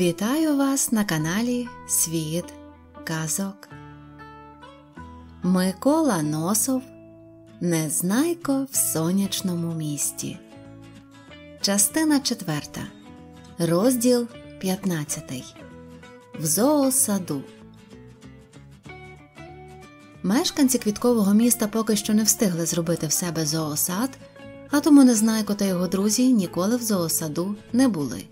Вітаю вас на каналі Світ Казок. Микола Носов Незнайко в сонячному місті. Частина 4. Розділ 15. В зоосаду. Мешканці квіткового міста поки що не встигли зробити в себе зоосад, а тому Незнайко та його друзі ніколи в зоосаду не були.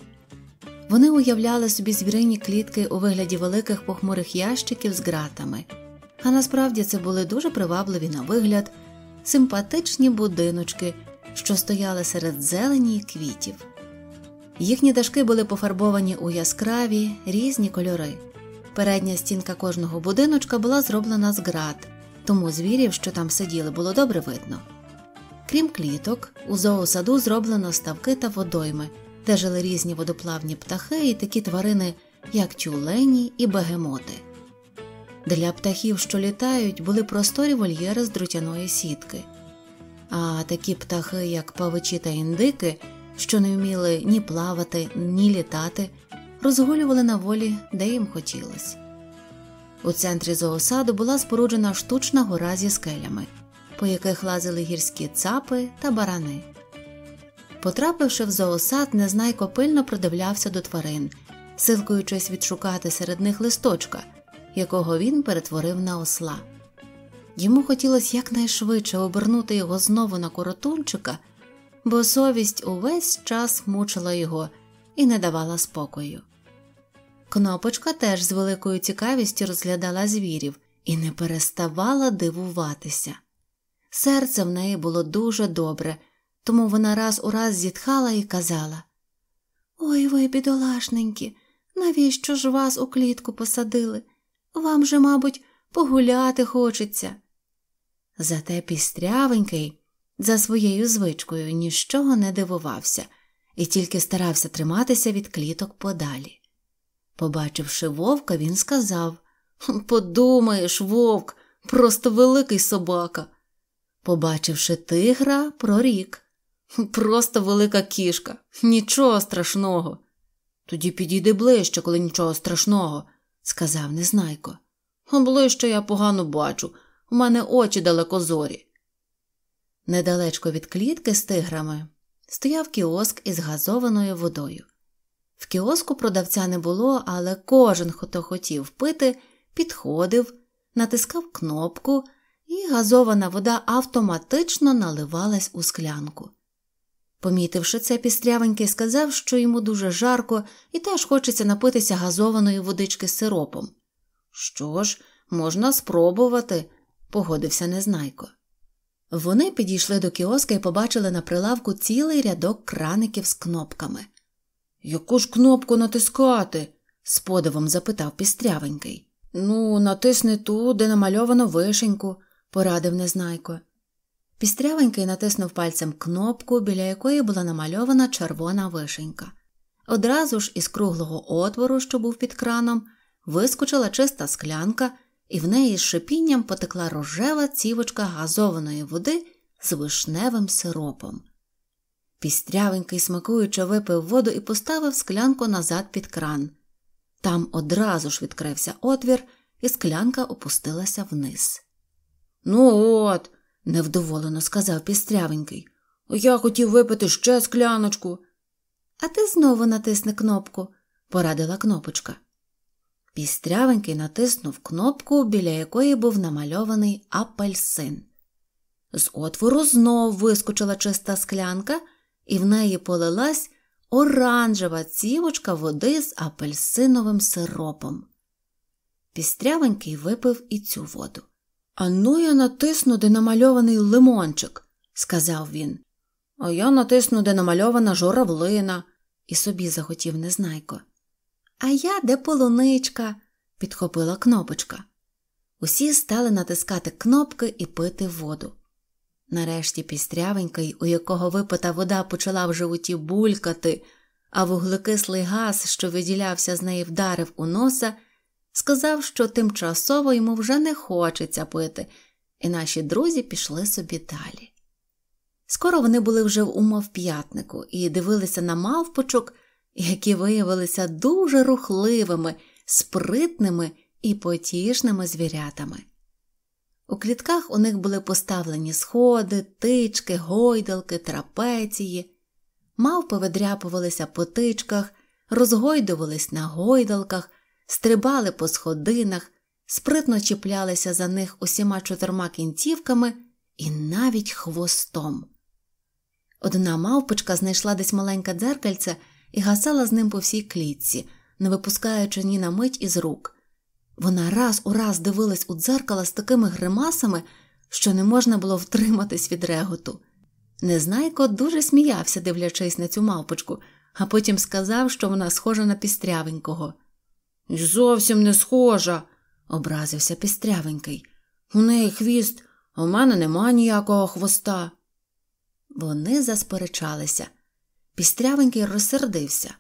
Вони уявляли собі звірині клітки у вигляді великих похмурих ящиків з ґратами, а насправді це були дуже привабливі на вигляд, симпатичні будиночки, що стояли серед зелені й квітів. Їхні дашки були пофарбовані у яскраві різні кольори. Передня стінка кожного будиночка була зроблена з ґрат, тому звірів, що там сиділи, було добре видно. Крім кліток, у зоосаду зроблено ставки та водойми де жили різні водоплавні птахи і такі тварини, як тюлені і бегемоти. Для птахів, що літають, були просторі вольєри з друтяної сітки, а такі птахи, як павичі та індики, що не вміли ні плавати, ні літати, розгулювали на волі, де їм хотілося. У центрі зоосаду була споруджена штучна гора зі скелями, по яких лазили гірські цапи та барани. Потрапивши в зоосад, Незнайко пильно придивлявся до тварин, силкуючись відшукати серед них листочка, якого він перетворив на осла. Йому хотілося якнайшвидше обернути його знову на коротунчика, бо совість увесь час мучила його і не давала спокою. Кнопочка теж з великою цікавістю розглядала звірів і не переставала дивуватися. Серце в неї було дуже добре тому вона раз у раз зітхала і казала Ой ви, бідолашненькі, навіщо ж вас у клітку посадили? Вам же, мабуть, погуляти хочеться. Зате пістрявенький за своєю звичкою нічого не дивувався і тільки старався триматися від кліток подалі. Побачивши вовка, він сказав Подумаєш, вовк, просто великий собака. Побачивши тигра, прорік. Просто велика кішка, нічого страшного. Тоді підійди ближче, коли нічого страшного, сказав Незнайко. Ближче я погано бачу, у мене очі далекозорі. Недалечко від клітки з тиграми стояв кіоск із газованою водою. В кіоску продавця не було, але кожен, хто хотів пити, підходив, натискав кнопку, і газована вода автоматично наливалась у склянку. Помітивши це, пістрявенький сказав, що йому дуже жарко і теж хочеться напитися газованої водички з сиропом. Що ж, можна спробувати, погодився Незнайко. Вони підійшли до кіоска і побачили на прилавку цілий рядок краників з кнопками. Яку ж кнопку натискати? з подивом запитав пістрявенький. Ну, натисни ту, де намальовано вишеньку, порадив Незнайко. Пістрявенький натиснув пальцем кнопку, біля якої була намальована червона вишенька. Одразу ж із круглого отвору, що був під краном, вискочила чиста склянка, і в неї з шипінням потекла рожева цівочка газованої води з вишневим сиропом. Пістрявенький, смакуючи, випив воду і поставив склянку назад під кран. Там одразу ж відкрився отвір, і склянка опустилася вниз. Ну от невдоволено сказав пістрявенький. Я хотів випити ще скляночку. А ти знову натисни кнопку, порадила кнопочка. Пістрявенький натиснув кнопку, біля якої був намальований апельсин. З отвору знов вискочила чиста склянка, і в неї полилась оранжева цівочка води з апельсиновим сиропом. Пістрявенький випив і цю воду. А ну я натисну, де намальований лимончик, сказав він. А я натисну, де намальована журавлина, і собі захотів незнайко. А я де полуничка, підхопила кнопочка. Усі стали натискати кнопки і пити воду. Нарешті пістрявенький, у якого випита вода почала в животі булькати, а вуглекислий газ, що виділявся з неї, вдарив у носа, сказав, що тимчасово йому вже не хочеться пити, і наші друзі пішли собі далі. Скоро вони були вже у мавп'ятнику і дивилися на мавпочок, які виявилися дуже рухливими, спритними і потішними звірятами. У клітках у них були поставлені сходи, тички, гойдалки, трапеції, мавпи видряпувалися по тичках, розгойдувались на гойдалках, стрибали по сходинах, спритно чіплялися за них усіма чотирма кінцівками і навіть хвостом. Одна мавпочка знайшла десь маленьке дзеркальце і гасала з ним по всій клітці, не випускаючи ні на мить із рук. Вона раз у раз дивилась у дзеркало з такими гримасами, що не можна було втриматись від реготу. Незнайко дуже сміявся, дивлячись на цю мавпочку, а потім сказав, що вона схожа на пістрявенького. Зовсім не схожа, образився пістрявенький. У неї хвіст, а у мене нема ніякого хвоста. Вони засперечалися. Пістрявенький розсердився.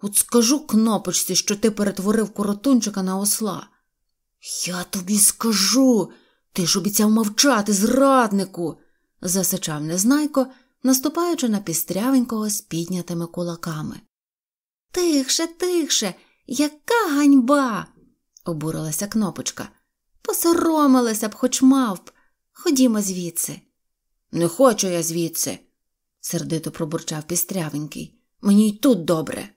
От скажу кнопочці, що ти перетворив коротунчика на осла. Я тобі скажу, ти ж обіцяв мовчати, зраднику, засичав незнайко, наступаючи на пістрявенького з піднятими кулаками. Тихше, тихше, яка ганьба, обурилася кнопочка. Посоромилася б, хоч мавп. Ходімо звідси. Не хочу я звідси, сердито пробурчав пістрявенький. Мені й тут добре.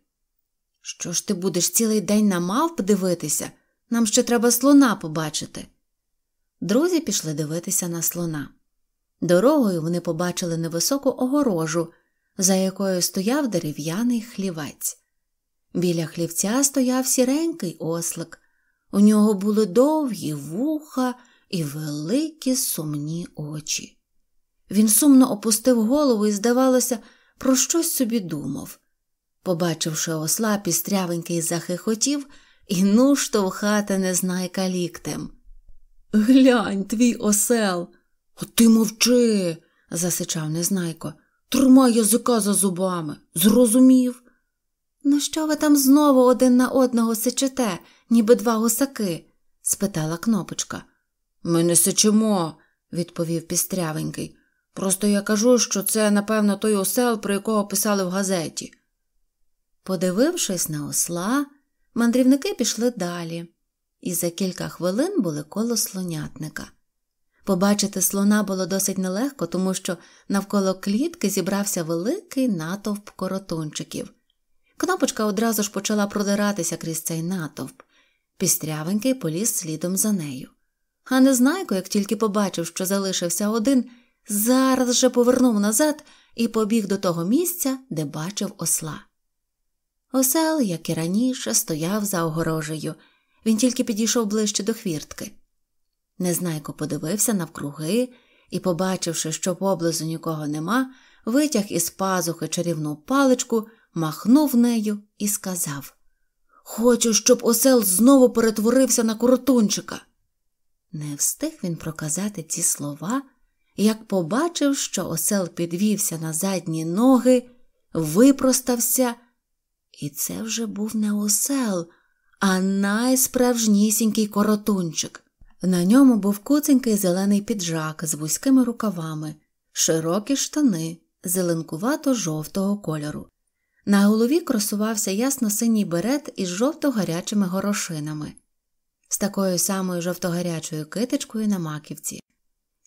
Що ж ти будеш цілий день на мавп дивитися? Нам ще треба слона побачити. Друзі пішли дивитися на слона. Дорогою вони побачили невисоку огорожу, за якою стояв дерев'яний хлівець. Біля хлівця стояв сіренький ослик. У нього були довгі вуха і великі сумні очі. Він сумно опустив голову і, здавалося, про щось собі думав. Побачивши осла, пістрявенький захихотів і ну штовхати незнайка ліктем. Глянь, твій осел. «А ти мовчи, засичав незнайко. Тримай язика за зубами. Зрозумів. Ну, що ви там знову один на одного сичите, ніби два гусаки? спитала кнопочка. Ми не сичимо, відповів пістрявенький. Просто я кажу, що це, напевно, той осел, про якого писали в газеті. Подивившись на осла, мандрівники пішли далі, і за кілька хвилин були коло слонятника. Побачити слона було досить нелегко, тому що навколо клітки зібрався великий натовп коротунчиків. Кнопочка одразу ж почала продиратися крізь цей натовп. Пістрявенький поліз слідом за нею. А незнайко, як тільки побачив, що залишився один, зараз же повернув назад і побіг до того місця, де бачив осла. Осел, як і раніше, стояв за огорожею. Він тільки підійшов ближче до хвіртки. Незнайко подивився навкруги і, побачивши, що поблизу нікого нема, витяг із пазухи чарівну паличку, махнув нею і сказав Хочу, щоб осел знову перетворився на коротунчика. Не встиг він проказати ці слова, як побачив, що осел підвівся на задні ноги, випростався, і це вже був не осел, а найсправжнісінький коротунчик. На ньому був куценький зелений піджак з вузькими рукавами, широкі штани, зеленкувато жовтого кольору. На голові кросувався ясно синій берет із жовто-гарячими горошинами, з такою самою жовто-гарячою китичкою на маківці.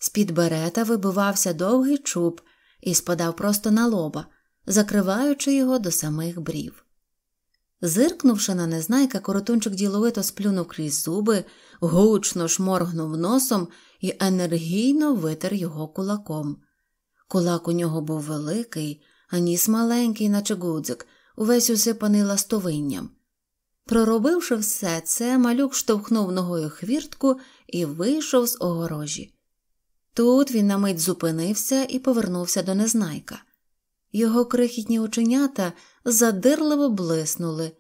З під берета вибивався довгий чуб і спадав просто на лоба, закриваючи його до самих брів. Зиркнувши на незнайка, коротунчик діловито сплюнув крізь зуби, гучно шморгнув носом і енергійно витер його кулаком. Кулак у нього був великий, а ніс маленький, наче гудзик, увесь усипаний ластовинням. Проробивши все це, малюк штовхнув ногою хвіртку і вийшов з огорожі. Тут він на мить зупинився і повернувся до незнайка. Його крихітні оченята задирливо блиснули,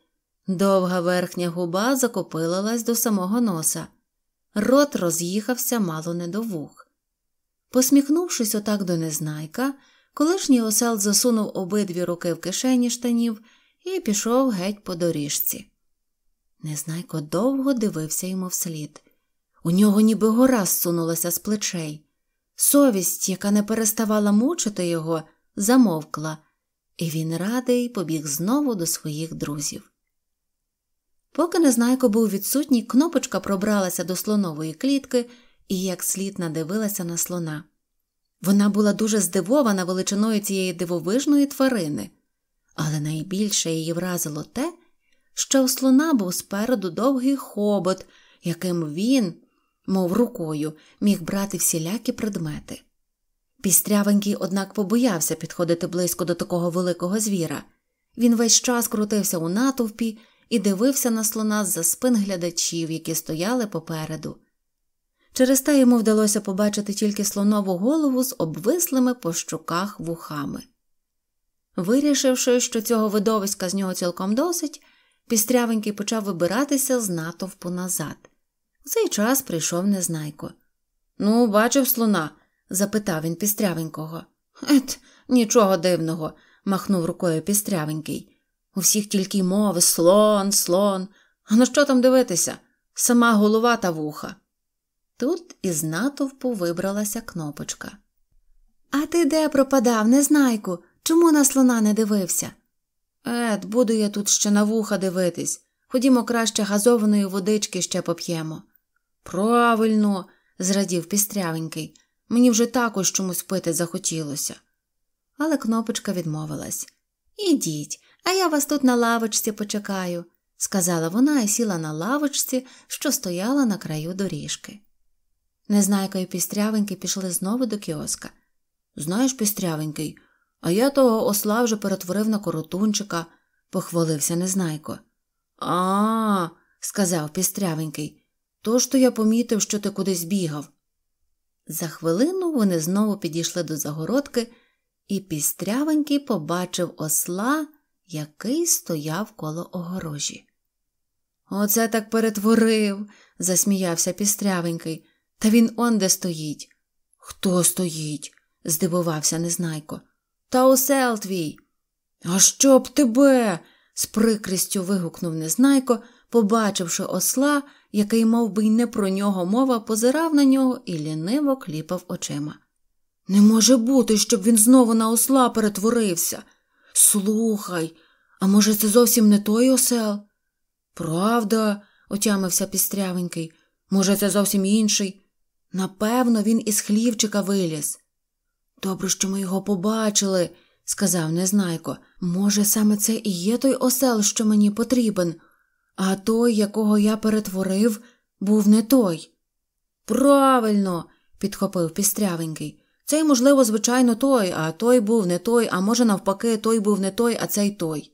довга верхня губа закопилилась до самого носа, рот роз'їхався мало не до вух. Посміхнувшись отак до незнайка, колишній осел засунув обидві руки в кишені штанів і пішов геть по доріжці. Незнайко довго дивився йому вслід. У нього ніби гора зсунулася з плечей. Совість, яка не переставала мучити його, замовкла, і він радий побіг знову до своїх друзів. Поки Незнайко був відсутній, кнопочка пробралася до слонової клітки і як слід надивилася на слона. Вона була дуже здивована величиною цієї дивовижної тварини, але найбільше її вразило те, що у слона був спереду довгий хобот, яким він, мов рукою, міг брати всілякі предмети. Пістрявенький, однак, побоявся підходити близько до такого великого звіра. Він весь час крутився у натовпі і дивився на слона з за спин глядачів, які стояли попереду. Через те йому вдалося побачити тільки слонову голову з обвислими по щуках вухами. Вирішивши, що цього видовиська з нього цілком досить, пістрявенький почав вибиратися з натовпу назад. У цей час прийшов незнайко. Ну, бачив слона? запитав він пістрявенького. Ет, нічого дивного, махнув рукою пістрявенький. У всіх тільки мови слон, слон. А на що там дивитися? Сама голова та вуха. Тут із натовпу вибралася кнопочка. А ти де пропадав, незнайку? Чому на слона не дивився? Ет, буду я тут ще на вуха дивитись. Ходімо краще газованої водички ще поп'ємо. Правильно, зрадів пістрявенький. Мені вже також чомусь пити захотілося. Але кнопочка відмовилась. Ідіть, а я вас тут на лавочці почекаю, сказала вона і сіла на лавочці, що стояла на краю доріжки. Незнайка і пістрявенький пішли знову до кіоска. Знаєш, пістрявенький, а я того осла вже перетворив на коротунчика, похвалився Незнайко. А, сказав пістрявенький, то ж то я помітив, що ти кудись бігав. За хвилину вони знову підійшли до загородки, і пістрявенький побачив осла, який стояв коло огорожі. Оце так перетворив, засміявся пістрявенький. Та він он де стоїть. Хто стоїть? здивувався Незнайко. Та осел твій. А що б тебе? з прикрістю вигукнув Незнайко, побачивши осла, який мов би й не про нього мова, позирав на нього і ліниво кліпав очима. Не може бути, щоб він знову на осла перетворився. Слухай, а може, це зовсім не той осел? Правда, отямився пістрявенький. Може, це зовсім інший. Напевно, він із хлівчика виліз. Добре, що ми його побачили, сказав Незнайко. Може, саме це і є той осел, що мені потрібен, а той, якого я перетворив, був не той. Правильно, підхопив пістрявенький. Цей, можливо, звичайно, той, а той був не той, а може, навпаки, той був не той, а цей той.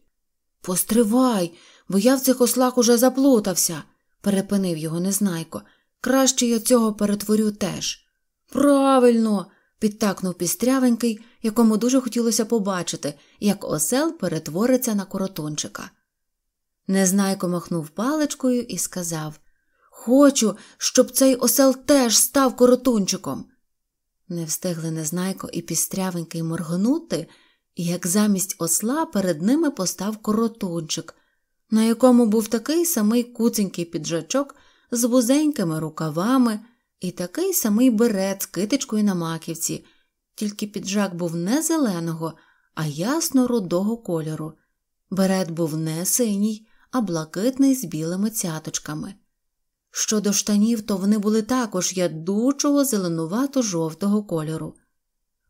Постривай, бо я в цих ослах уже заплутався, перепинив його Незнайко. Краще я цього перетворю теж. Правильно, підтакнув пістрявенький, якому дуже хотілося побачити, як осел перетвориться на коротунчика. Незнайко махнув паличкою і сказав Хочу, щоб цей осел теж став коротунчиком. Не встигли Незнайко і пістрявенький моргнути, як замість осла перед ними постав коротунчик, на якому був такий самий куценький піджачок з вузенькими рукавами і такий самий берет з китичкою на маківці, тільки піджак був не зеленого, а ясно рудого кольору. Берет був не синій, а блакитний з білими цяточками. Щодо штанів, то вони були також ядучого зеленувато жовтого кольору.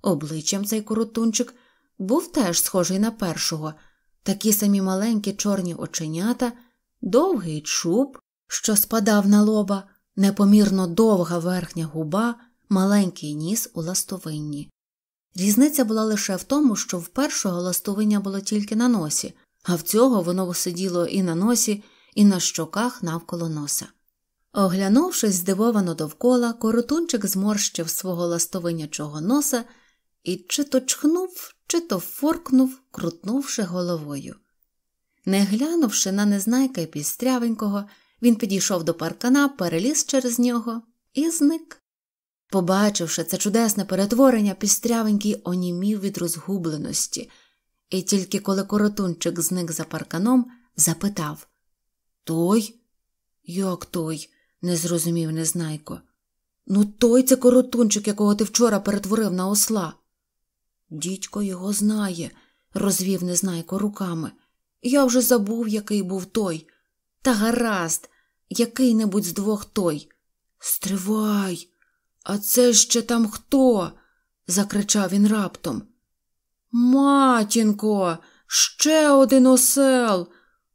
Обличчям цей коротунчик був теж схожий на першого, такі самі маленькі чорні оченята, довгий чуб, що спадав на лоба, непомірно довга верхня губа, маленький ніс у ластовинні. Різниця була лише в тому, що в першого ластовиння було тільки на носі, а в цього воно сиділо і на носі, і на щоках навколо носа. Оглянувшись здивовано довкола, коротунчик зморщив свого ластовинячого носа і чи то чхнув, чи то форкнув, крутнувши головою. Не глянувши на незнайка й пістрявенького, він підійшов до паркана, переліз через нього і зник. Побачивши це чудесне перетворення, пістрявенький онімів від розгубленості, і тільки коли коротунчик зник за парканом, запитав Той? Як той? не зрозумів Незнайко. Ну, той це коротунчик, якого ти вчора перетворив на осла. Дідько його знає, розвів незнайко руками. Я вже забув, який був той. Та гаразд, який небудь з двох той. Стривай, а це ще там хто? закричав він раптом. Матінко, ще один осел.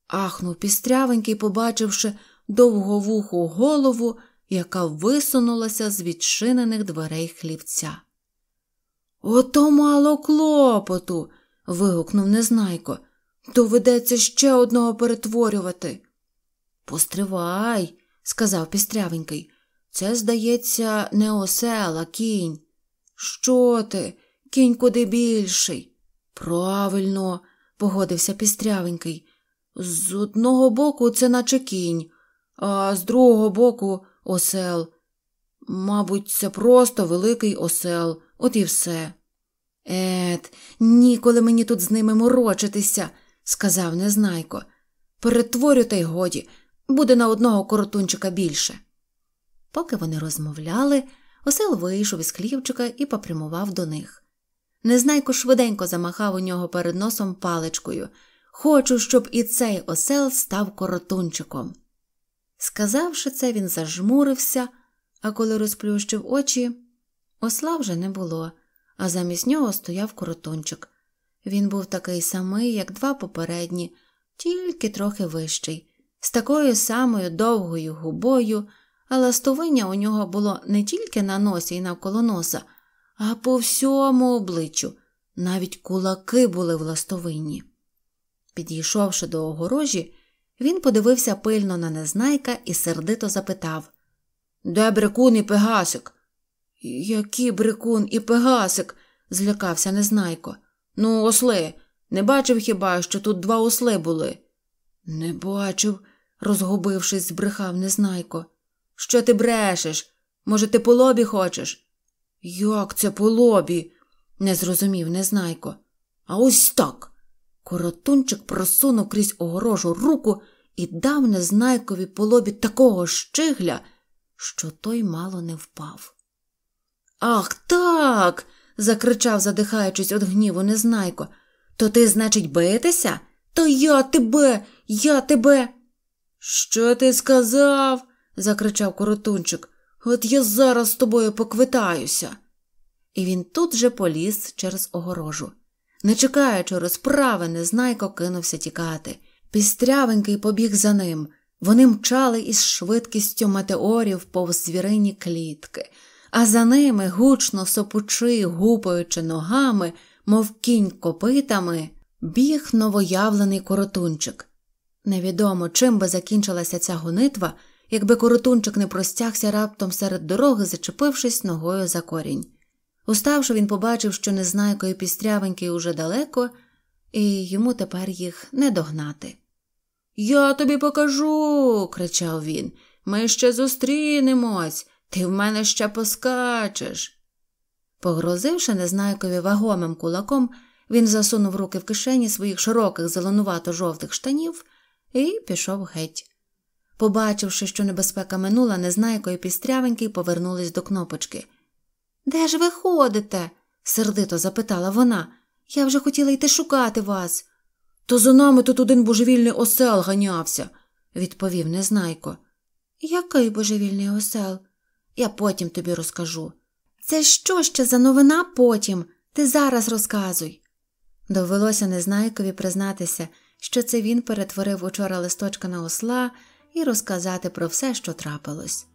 ахнув пістрявенький, побачивши довговуху голову, яка висунулася з відчинених дверей хлівця. Ото мало клопоту. вигукнув Незнайко. Доведеться ще одного перетворювати. Постривай, сказав пістрявенький. Це, здається, не осел, а кінь. Що ти? Кінь куди більший. Правильно, погодився пістрявенький. З одного боку це наче кінь, а з другого боку осел. Мабуть, це просто великий осел, от і все. Ет, ніколи мені тут з ними морочитися, сказав Незнайко. Перетворю, та й годі, буде на одного коротунчика більше. Поки вони розмовляли, осел вийшов із хлівчика і попрямував до них. Незнайко швиденько замахав у нього перед носом паличкою. Хочу, щоб і цей осел став коротунчиком. Сказавши це, він зажмурився, а коли розплющив очі, осла вже не було, а замість нього стояв коротунчик. Він був такий самий, як два попередні, тільки трохи вищий, з такою самою довгою губою, а ластовиння у нього було не тільки на носі і навколо носа, а по всьому обличчю, навіть кулаки були в ластовинні. Підійшовши до огорожі, він подивився пильно на незнайка і сердито запитав Де брекун і пегасик? Які брекун і пегасик? злякався незнайко. Ну, осли. Не бачив хіба, що тут два осли були? Не бачив, розгубившись, збрехав незнайко. Що ти брешеш? Може, ти по лобі хочеш? Як це по лобі? не зрозумів незнайко. А ось так. Коротунчик просунув крізь огорожу руку і дав незнайкові по лобі такого щигля, що той мало не впав. Ах, так. закричав, задихаючись від гніву, незнайко. То ти, значить, битися? То я тебе, я тебе. Що ти сказав? закричав коротунчик. От я зараз з тобою поквитаюся. І він тут же поліз через огорожу. Не чекаючи розправи, незнайко кинувся тікати. Пістрявенький побіг за ним. Вони мчали із швидкістю метеорів повз звірині клітки, а за ними, гучно сопучи, гупаючи ногами, мов кінь копитами, біг новоявлений коротунчик. Невідомо, чим би закінчилася ця гонитва, якби коротунчик не простягся раптом серед дороги, зачепившись ногою за корінь. Уставши, він побачив, що незнайко і пістрявенький уже далеко, і йому тепер їх не догнати. Я тобі покажу, кричав він. Ми ще зустрінемось, ти в мене ще поскачеш. Погрозивши незнайкові вагомим кулаком, він засунув руки в кишені своїх широких зеленувато жовтих штанів і пішов геть. Побачивши, що небезпека минула, незнайко і пістрявенький повернулись до кнопочки. Де ж ви ходите? сердито запитала вона. Я вже хотіла йти шукати вас. То за нами тут один божевільний осел ганявся, відповів Незнайко. Який божевільний осел? Я потім тобі розкажу. Це що ще за новина потім? Ти зараз розказуй. Довелося Незнайкові признатися, що це він перетворив учора листочка на осла і розказати про все, що трапилось.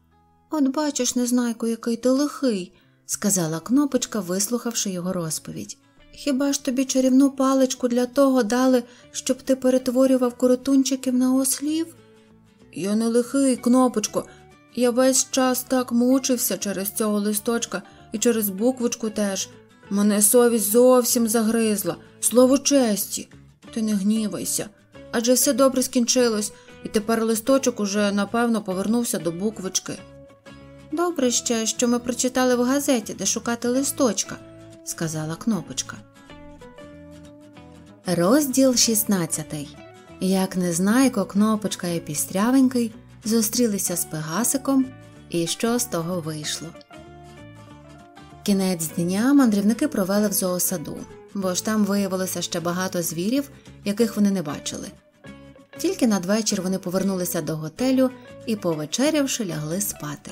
От бачиш, Незнайко, який ти лихий, сказала кнопочка, вислухавши його розповідь. Хіба ж тобі чарівну паличку для того дали, щоб ти перетворював коротунчиків на ослів? Я не лихий, кнопочко. Я весь час так мучився через цього листочка і через буквочку теж. Мене совість зовсім загризла, слово честі. Ти не гнівайся. Адже все добре скінчилось, і тепер листочок уже, напевно, повернувся до буквочки. Добре ще, що ми прочитали в газеті, де шукати листочка, сказала кнопочка. Розділ 16. Як незнайко, кнопочка і пістрявенький зустрілися з Пегасиком, і що з того вийшло. Кінець дня мандрівники провели в зоосаду. Бо ж там виявилося ще багато звірів, яких вони не бачили. Тільки надвечір вони повернулися до готелю і, повечерявши, лягли спати.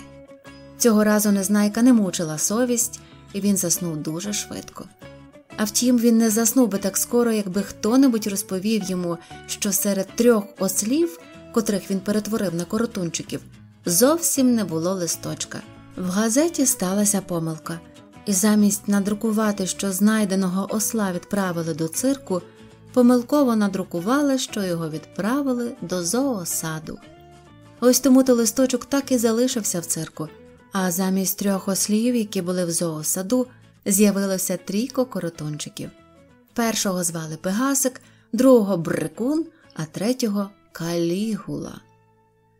Цього разу незнайка не мучила совість, і він заснув дуже швидко. А втім, він не заснув би так скоро, якби хто небудь розповів йому, що серед трьох ослів, котрих він перетворив на коротунчиків, зовсім не було листочка. В газеті сталася помилка, і замість надрукувати, що знайденого осла відправили до цирку, помилково надрукували, що його відправили до зоосаду. Ось тому то листочок так і залишився в цирку, а замість трьох ослів, які були в зоосаду, з'явилося трійко коротунчиків. Першого звали Пегасик, другого Брикун, а третього Калігула.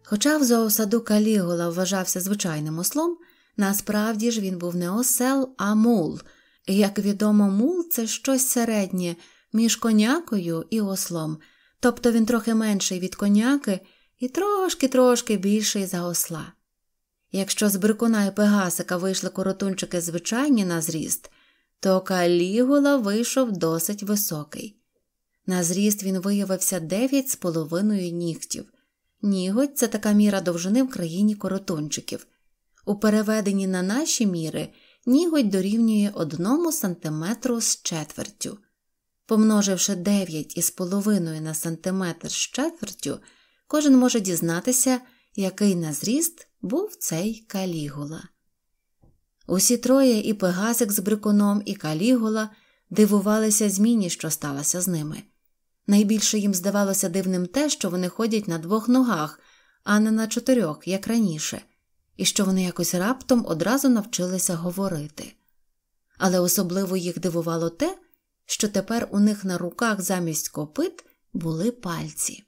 Хоча в зоосаду Калігула вважався звичайним ослом, насправді ж він був не осел, а мул. Як відомо, мул це щось середнє між конякою і ослом, тобто він трохи менший від коняки і трошки трошки більший за осла. Якщо з брикуна і пегасика вийшли коротунчики звичайні на зріст, то калігула вийшов досить високий. На зріст він виявився дев'ять з половиною нігтів. Ніготь це така міра довжини в країні коротунчиків. У переведенні на наші міри ніготь дорівнює одному сантиметру з четвертю. Помноживши 9 із половиною на сантиметр з четвертю, кожен може дізнатися, який на зріст був цей калігула. Усі троє і Пегасик з брикуном, і калігула дивувалися зміні, що сталося з ними. Найбільше їм здавалося дивним те, що вони ходять на двох ногах, а не на чотирьох, як раніше, і що вони якось раптом одразу навчилися говорити. Але особливо їх дивувало те, що тепер у них на руках замість копит були пальці.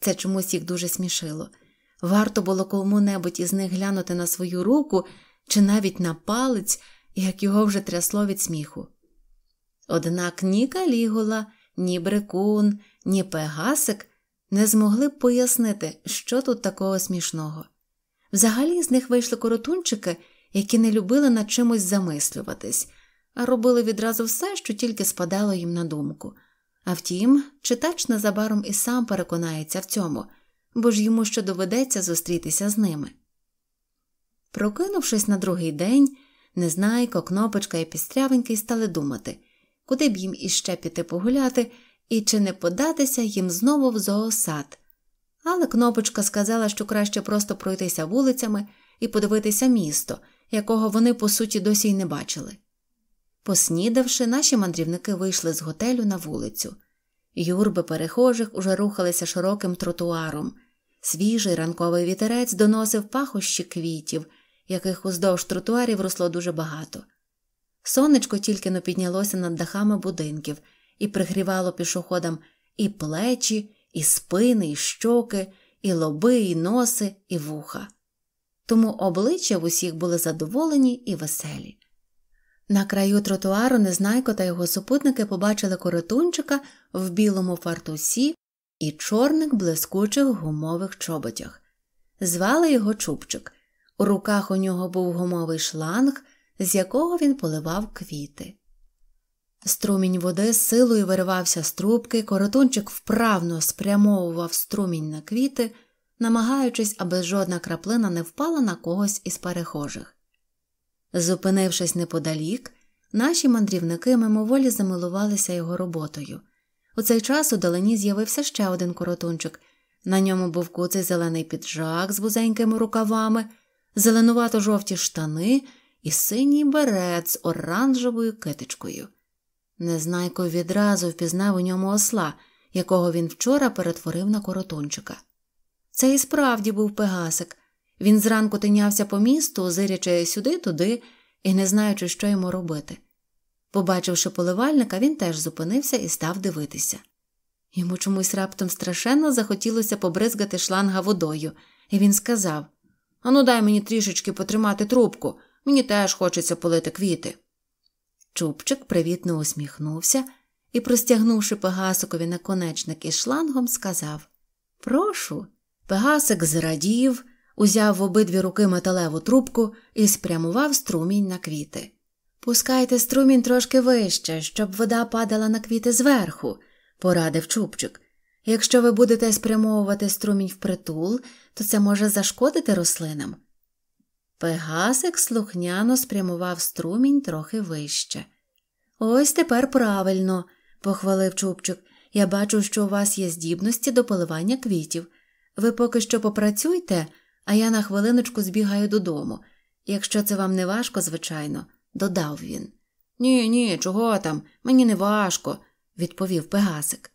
Це чомусь їх дуже смішило. Варто було кому-небудь із них глянути на свою руку чи навіть на палець, як його вже трясло від сміху. Однак ні калігула, ні брекун, ні пегасик не змогли пояснити, що тут такого смішного. Взагалі з них вийшли коротунчики, які не любили над чимось замислюватись, а робили відразу все, що тільки спадало їм на думку. А втім, читач незабаром і сам переконається в цьому, бо ж йому ще доведеться зустрітися з ними. Прокинувшись на другий день, Незнайко, кнопочка і пістрявенький стали думати, куди б їм іще піти погуляти і чи не податися їм знову в зоосад. Але кнопочка сказала, що краще просто пройтися вулицями і подивитися місто, якого вони, по суті, досі й не бачили. Поснідавши, наші мандрівники вийшли з готелю на вулицю. Юрби перехожих уже рухалися широким тротуаром. Свіжий ранковий вітерець доносив пахощі квітів, яких уздовж тротуарів росло дуже багато. Сонечко тільки но піднялося над дахами будинків і пригрівало пішоходам і плечі, і спини, і щоки, і лоби, і носи, і вуха. Тому обличчя в усіх були задоволені і веселі. На краю тротуару Незнайко та його супутники побачили коротунчика в білому фартусі і чорних блискучих гумових чоботях. Звали його Чубчик. У руках у нього був гумовий шланг, з якого він поливав квіти. Струмінь води силою виривався з трубки, коротунчик вправно спрямовував струмінь на квіти, намагаючись, аби жодна краплина не впала на когось із перехожих. Зупинившись неподалік, наші мандрівники мимоволі замилувалися його роботою. У цей час у далині з'явився ще один коротунчик. На ньому був куций зелений піджак з вузенькими рукавами, зеленувато жовті штани і синій берет з оранжевою китичкою. Незнайко відразу впізнав у ньому осла, якого він вчора перетворив на коротунчика. Це і справді був пегасик. Він зранку тинявся по місту, зирячи сюди туди і не знаючи, що йому робити. Побачивши поливальника, він теж зупинився і став дивитися. Йому чомусь раптом страшенно захотілося побризгати шланга водою, і він сказав Ану, дай мені трішечки потримати трубку, мені теж хочеться полити квіти. Чубчик привітно усміхнувся і, простягнувши Пегасикові наконечник із шлангом, сказав Прошу. Пегасик зрадів, узяв в обидві руки металеву трубку і спрямував струмінь на квіти. Пускайте струмінь трошки вище, щоб вода падала на квіти зверху, порадив чубчик. Якщо ви будете спрямовувати струмінь впритул, то це може зашкодити рослинам. Пегасик слухняно спрямував струмінь трохи вище. Ось тепер правильно, похвалив чубчик. Я бачу, що у вас є здібності до поливання квітів. Ви поки що попрацюйте, а я на хвилиночку збігаю додому. Якщо це вам не важко, звичайно, додав він. Ні, ні, чого там, мені не важко, відповів Пегасик.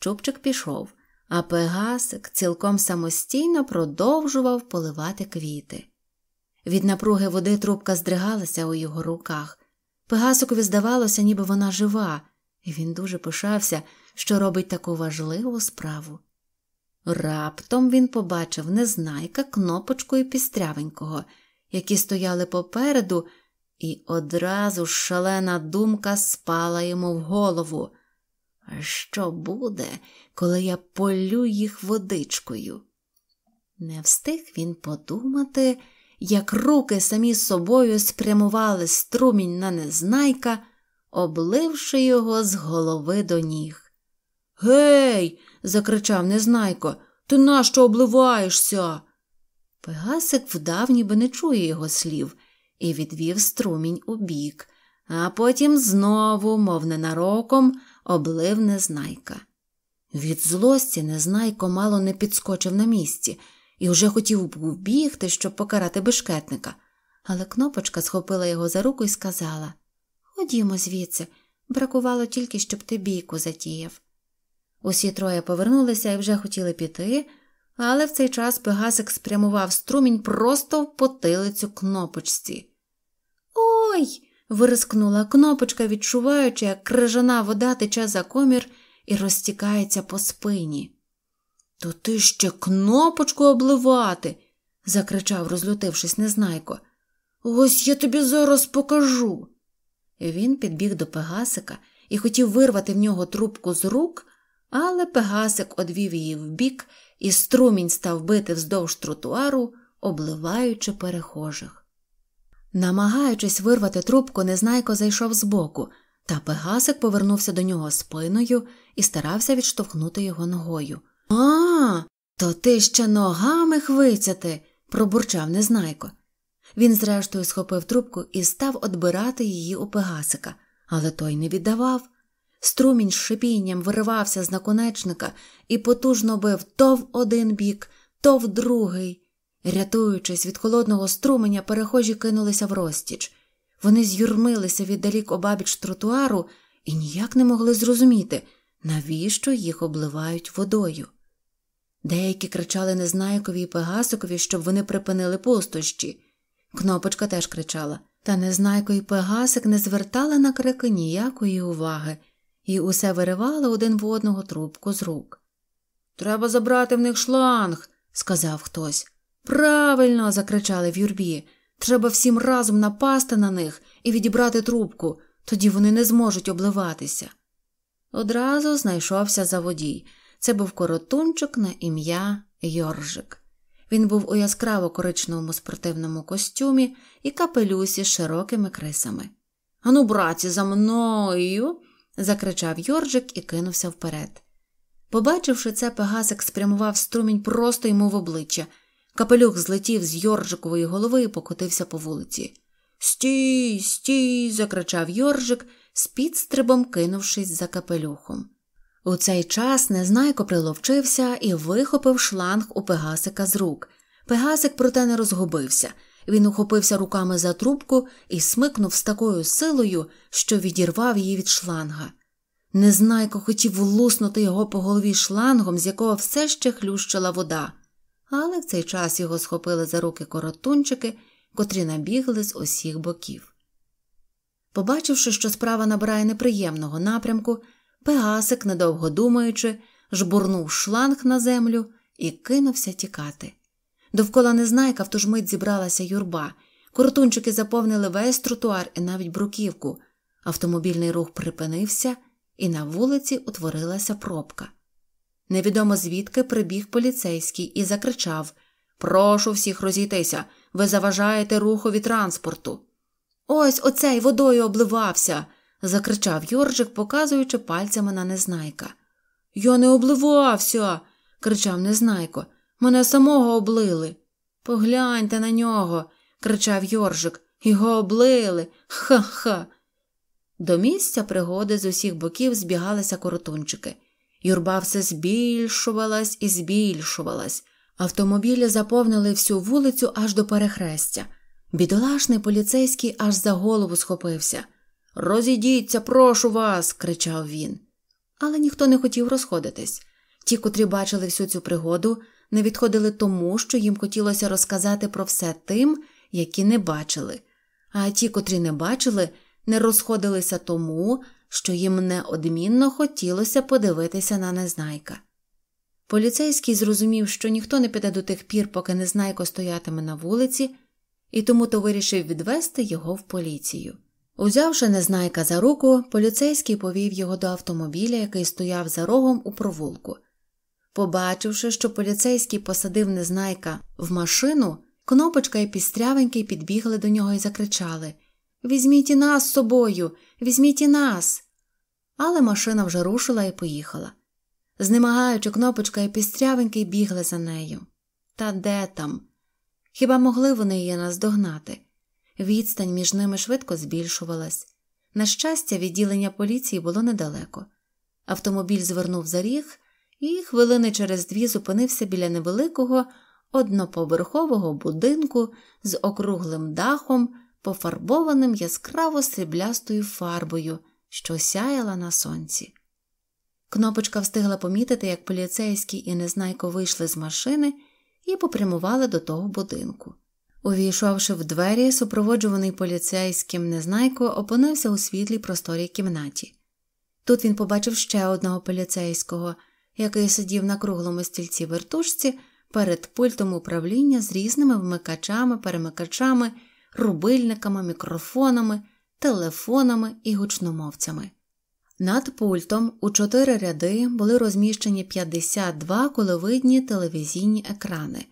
Чубчик пішов, а Пегасик цілком самостійно продовжував поливати квіти. Від напруги води трубка здригалася у його руках. Пегасикові здавалося, ніби вона жива, і він дуже пишався, що робить таку важливу справу. Раптом він побачив незнайка, кнопочку і пістрявенького, які стояли попереду, і одразу ж шалена думка спала йому в голову. А що буде, коли я полю їх водичкою? Не встиг він подумати, як руки самі собою спрямували струмінь на незнайка, обливши його з голови до ніг. Гей, закричав незнайко, ти нащо обливаєшся? Пегасик вдав, ніби не чує його слів, і відвів струмінь у бік, а потім знову, мов ненароком, облив незнайка. Від злості незнайко мало не підскочив на місці і вже хотів був бігти, щоб покарати бешкетника, але кнопочка схопила його за руку і сказала Ходімо звідси, бракувало тільки, щоб ти бійку затіяв. Усі троє повернулися і вже хотіли піти, але в цей час Пегасик спрямував струмінь просто в потилицю кнопочці. Ой. вирискнула кнопочка, відчуваючи, як крижана вода тече за комір і розтікається по спині. То ти ще кнопочку обливати, закричав, розлютившись, незнайко. Ось я тобі зараз покажу. Він підбіг до Пегасика і хотів вирвати в нього трубку з рук, але Пегасик одвів її вбік, і струмінь став бити вздовж тротуару, обливаючи перехожих. Намагаючись вирвати трубку, незнайко зайшов збоку, та Пегасик повернувся до нього спиною і старався відштовхнути його ногою. А, то ти ще ногами хвицяти, пробурчав незнайко. Він, зрештою, схопив трубку і став одбирати її у Пегасика, але той не віддавав. Струмінь з шипінням виривався з наконечника і потужно бив то в один бік, то в другий. Рятуючись від холодного струменя, перехожі кинулися в розтіч. Вони з'юрмилися віддалік обабіч тротуару і ніяк не могли зрозуміти, навіщо їх обливають водою. Деякі кричали Незнайкові і Пегасикові, щоб вони припинили пустощі. Кнопочка теж кричала, та Незнайко і Пегасик не звертали на крики ніякої уваги і усе виривало один в одного трубку з рук. Треба забрати в них шланг, сказав хтось. Правильно, закричали в юрбі. Треба всім разом напасти на них і відібрати трубку, тоді вони не зможуть обливатися. Одразу знайшовся заводій. Це був коротунчик на ім'я Йоржик. Він був у яскраво коричневому спортивному костюмі і капелюсі з широкими крисами. Ану, браці, за мною закричав Йорджик і кинувся вперед. Побачивши це, Пегасик спрямував струмінь просто йому в обличчя. Капелюх злетів з Йорджикової голови і покотився по вулиці. Стій, стій. закричав Йоржик, з підстрибом кинувшись за капелюхом. У цей час Незнайко приловчився і вихопив шланг у Пегасика з рук. Пегасик, проте, не розгубився. Він ухопився руками за трубку і смикнув з такою силою, що відірвав її від шланга. Незнайко хотів луснути його по голові шлангом, з якого все ще хлющила вода, але в цей час його схопили за руки коротунчики, котрі набігли з усіх боків. Побачивши, що справа набирає неприємного напрямку, Пегасик, недовго думаючи, жбурнув шланг на землю і кинувся тікати. Довкола незнайка в ту ж мить зібралася юрба. Коротунчики заповнили весь тротуар і навіть бруківку. Автомобільний рух припинився, і на вулиці утворилася пробка. Невідомо звідки прибіг поліцейський і закричав Прошу всіх розійтися, ви заважаєте рухові транспорту. Ось оцей водою обливався. Закричав Йоржик, показуючи пальцями на незнайка. Я не обливався. кричав Незнайко. Мене самого облили. Погляньте на нього, кричав Йоржик. Його облили. Ха ха. До місця пригоди з усіх боків збігалися коротунчики. Юрба все збільшувалась і збільшувалась. Автомобілі заповнили всю вулицю аж до перехрестя. Бідолашний поліцейський аж за голову схопився. Розійдіться, прошу вас, кричав він. Але ніхто не хотів розходитись. Ті, котрі бачили всю цю пригоду, не відходили тому, що їм хотілося розказати про все тим, які не бачили, а ті, котрі не бачили, не розходилися тому, що їм неодмінно хотілося подивитися на незнайка. Поліцейський зрозумів, що ніхто не піде до тих пір, поки незнайко стоятиме на вулиці, і тому то вирішив відвести його в поліцію. Узявши незнайка за руку, поліцейський повів його до автомобіля, який стояв за рогом у провулку. Побачивши, що поліцейський посадив незнайка в машину, кнопочка і пістрявенький підбігли до нього і закричали Візьміть і нас з собою, візьміть і нас. Але машина вже рушила і поїхала. Знемагаючи, кнопочка і пістрявенький бігли за нею. Та де там? Хіба могли вони її наздогнати? Відстань між ними швидко збільшувалась. На щастя, відділення поліції було недалеко. Автомобіль звернув за ріг і хвилини через дві зупинився біля невеликого одноповерхового будинку з округлим дахом, пофарбованим яскраво сріблястою фарбою, що сяяла на сонці. Кнопочка встигла помітити, як поліцейський і незнайко вийшли з машини і попрямували до того будинку. Увійшовши в двері, супроводжуваний поліцейським незнайко опинився у світлій просторій кімнаті. Тут він побачив ще одного поліцейського, який сидів на круглому стільці вертушці перед пультом управління з різними вмикачами, перемикачами, рубильниками, мікрофонами, телефонами і гучномовцями. Над пультом у чотири ряди були розміщені 52 коловидні телевізійні екрани,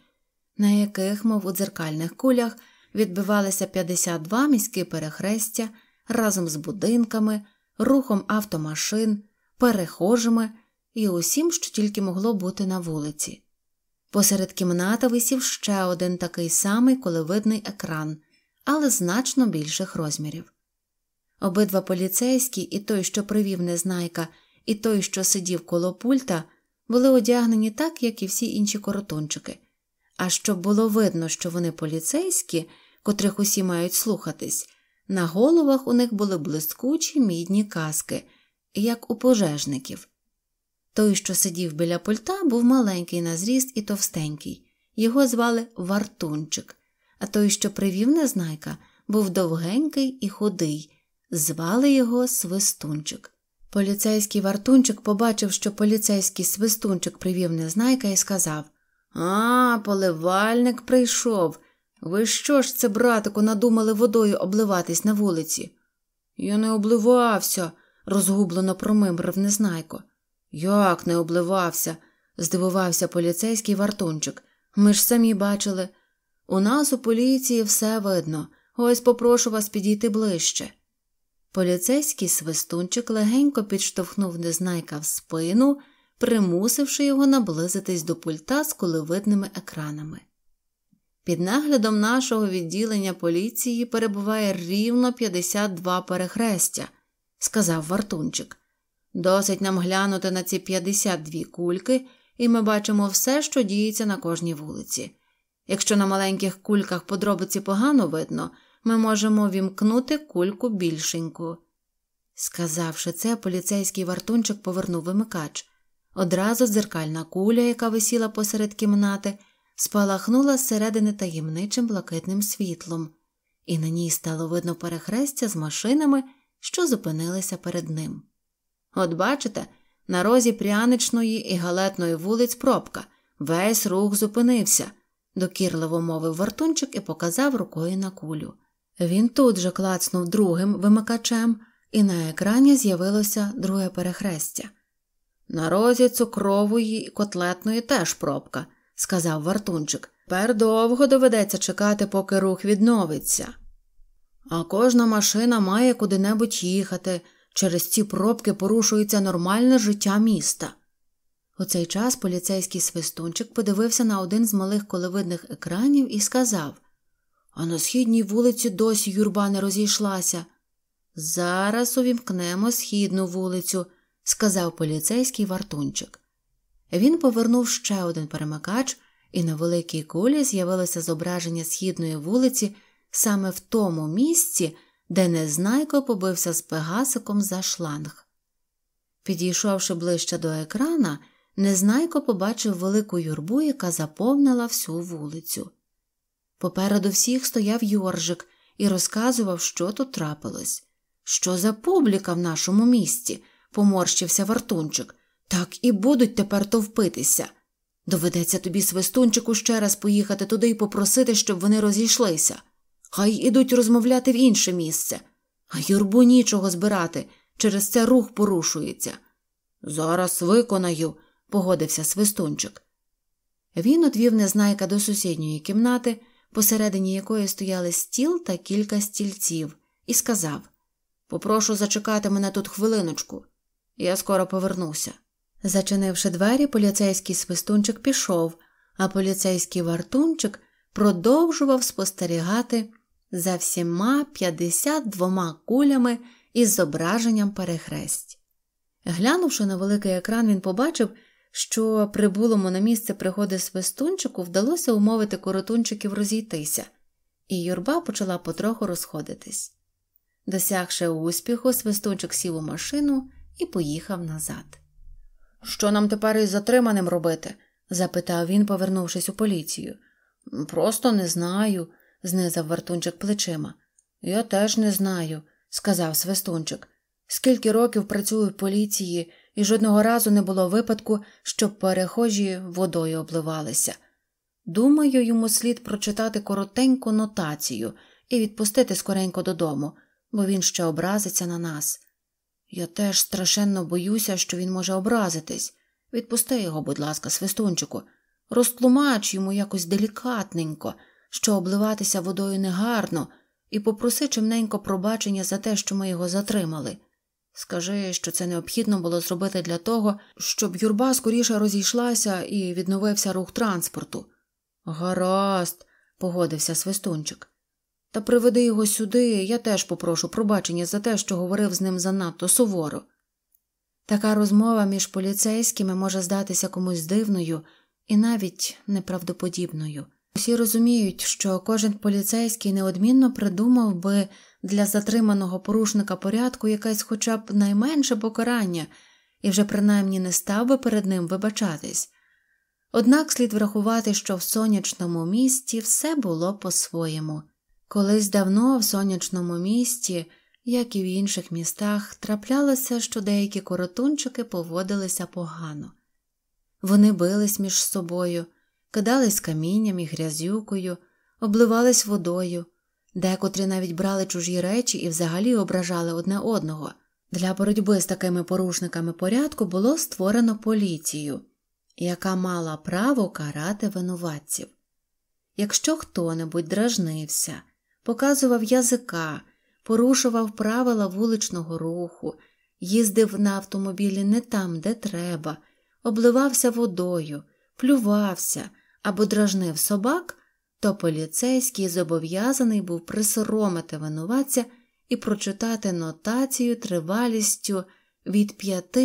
на яких, мов у дзеркальних кулях, відбивалися 52 міські перехрестя разом з будинками, рухом автомашин, перехожими і усім, що тільки могло бути на вулиці. Посеред кімнати висів ще один такий самий колевидний екран, але значно більших розмірів. Обидва поліцейські, і той, що привів незнайка, і той, що сидів коло пульта, були одягнені так, як і всі інші коротунчики. А щоб було видно, що вони поліцейські, котрих усі мають слухатись, на головах у них були блискучі мідні каски, як у пожежників. Той, що сидів біля пульта, був маленький на зріст і товстенький. Його звали Вартунчик, а той, що привів незнайка, був довгенький і худий. Звали його Свистунчик. Поліцейський Вартунчик побачив, що поліцейський свистунчик привів незнайка і сказав А, поливальник прийшов. Ви що ж це, братику, надумали водою обливатись на вулиці? Я не обливався, розгублено промимрив незнайко. Як не обливався? здивувався поліцейський Вартунчик. Ми ж самі бачили. У нас у поліції все видно. Ось попрошу вас підійти ближче. Поліцейський свистунчик легенько підштовхнув незнайка в спину, примусивши його наблизитись до пульта з колевидними екранами. Під наглядом нашого відділення поліції перебуває рівно 52 перехрестя, сказав Вартунчик. Досить нам глянути на ці 52 кульки, і ми бачимо все, що діється на кожній вулиці. Якщо на маленьких кульках подробиці погано видно, ми можемо вімкнути кульку більшеньку. Сказавши це, поліцейський вартунчик повернув вимикач. Одразу дзеркальна куля, яка висіла посеред кімнати, спалахнула зсередини таємничим блакитним світлом, і на ній стало видно перехрестя з машинами, що зупинилися перед ним. От бачите, на розі пряничної і галетної вулиць пробка, весь рух зупинився, докірливо мовив вартунчик і показав рукою на кулю. Він тут же клацнув другим вимикачем, і на екрані з'явилося друге перехрестя. На розі цукрової і котлетної теж пробка, сказав Вартунчик. Тепер довго доведеться чекати, поки рух відновиться. А кожна машина має куди-небудь їхати. Через ці пробки порушується нормальне життя міста. У цей час поліцейський свистунчик подивився на один з малих колевидних екранів і сказав А на східній вулиці досі юрба не розійшлася. Зараз увімкнемо східну вулицю, сказав поліцейський вартунчик. Він повернув ще один перемикач, і на великій кулі з'явилося зображення східної вулиці саме в тому місці, де Незнайко побився з пегасиком за шланг. Підійшовши ближче до екрана, Незнайко побачив велику юрбу, яка заповнила всю вулицю. Попереду всіх стояв Йоржик і розказував, що тут трапилось. Що за публіка в нашому місті? Поморщився Вартунчик. Так і будуть тепер товпитися. Доведеться тобі, свистунчику, ще раз поїхати туди і попросити, щоб вони розійшлися. Хай ідуть розмовляти в інше місце, а юрбу нічого збирати, через це рух порушується. Зараз виконаю, погодився свистунчик. Він одвів незнайка до сусідньої кімнати, посередині якої стояли стіл та кілька стільців, і сказав Попрошу зачекати мене тут хвилиночку, я скоро повернуся. Зачинивши двері, поліцейський свистунчик пішов, а поліцейський вартунчик продовжував спостерігати за всіма 52 кулями із зображенням перехресть. Глянувши на великий екран, він побачив, що прибулому на місце приходи свистунчику вдалося умовити коротунчиків розійтися, і юрба почала потроху розходитись. Досягши успіху, свистунчик сів у машину і поїхав назад. Що нам тепер із затриманим робити? запитав він, повернувшись у поліцію. Просто не знаю, знизав вартунчик плечима. Я теж не знаю, сказав свистунчик. Скільки років працюю в поліції, і жодного разу не було випадку, щоб перехожі водою обливалися. Думаю, йому слід прочитати коротеньку нотацію і відпустити скоренько додому, бо він ще образиться на нас. Я теж страшенно боюся, що він може образитись. Відпусти його, будь ласка, свистунчику, розтлумач йому якось делікатненько, що обливатися водою негарно, і попроси чимненько пробачення за те, що ми його затримали. Скажи, що це необхідно було зробити для того, щоб юрба скоріше розійшлася і відновився рух транспорту. Гаразд, погодився свистунчик. Та приведи його сюди, я теж попрошу пробачення за те, що говорив з ним занадто суворо. Така розмова між поліцейськими може здатися комусь дивною і навіть неправдоподібною. Усі розуміють, що кожен поліцейський неодмінно придумав би для затриманого порушника порядку якесь хоча б найменше покарання і вже принаймні не став би перед ним вибачатись. Однак слід врахувати, що в сонячному місті все було по-своєму. Колись давно в сонячному місті, як і в інших містах, траплялося, що деякі коротунчики поводилися погано. Вони бились між собою, кидались камінням і грязюкою, обливались водою, декотрі навіть брали чужі речі і взагалі ображали одне одного. Для боротьби з такими порушниками порядку було створено поліцію, яка мала право карати винуватців. Якщо хто небудь дражнився, показував язика, порушував правила вуличного руху, їздив на автомобілі не там, де треба, обливався водою, плювався або дражнив собак, то поліцейський зобов'язаний був присоромити винуватця і прочитати нотацію тривалістю від 5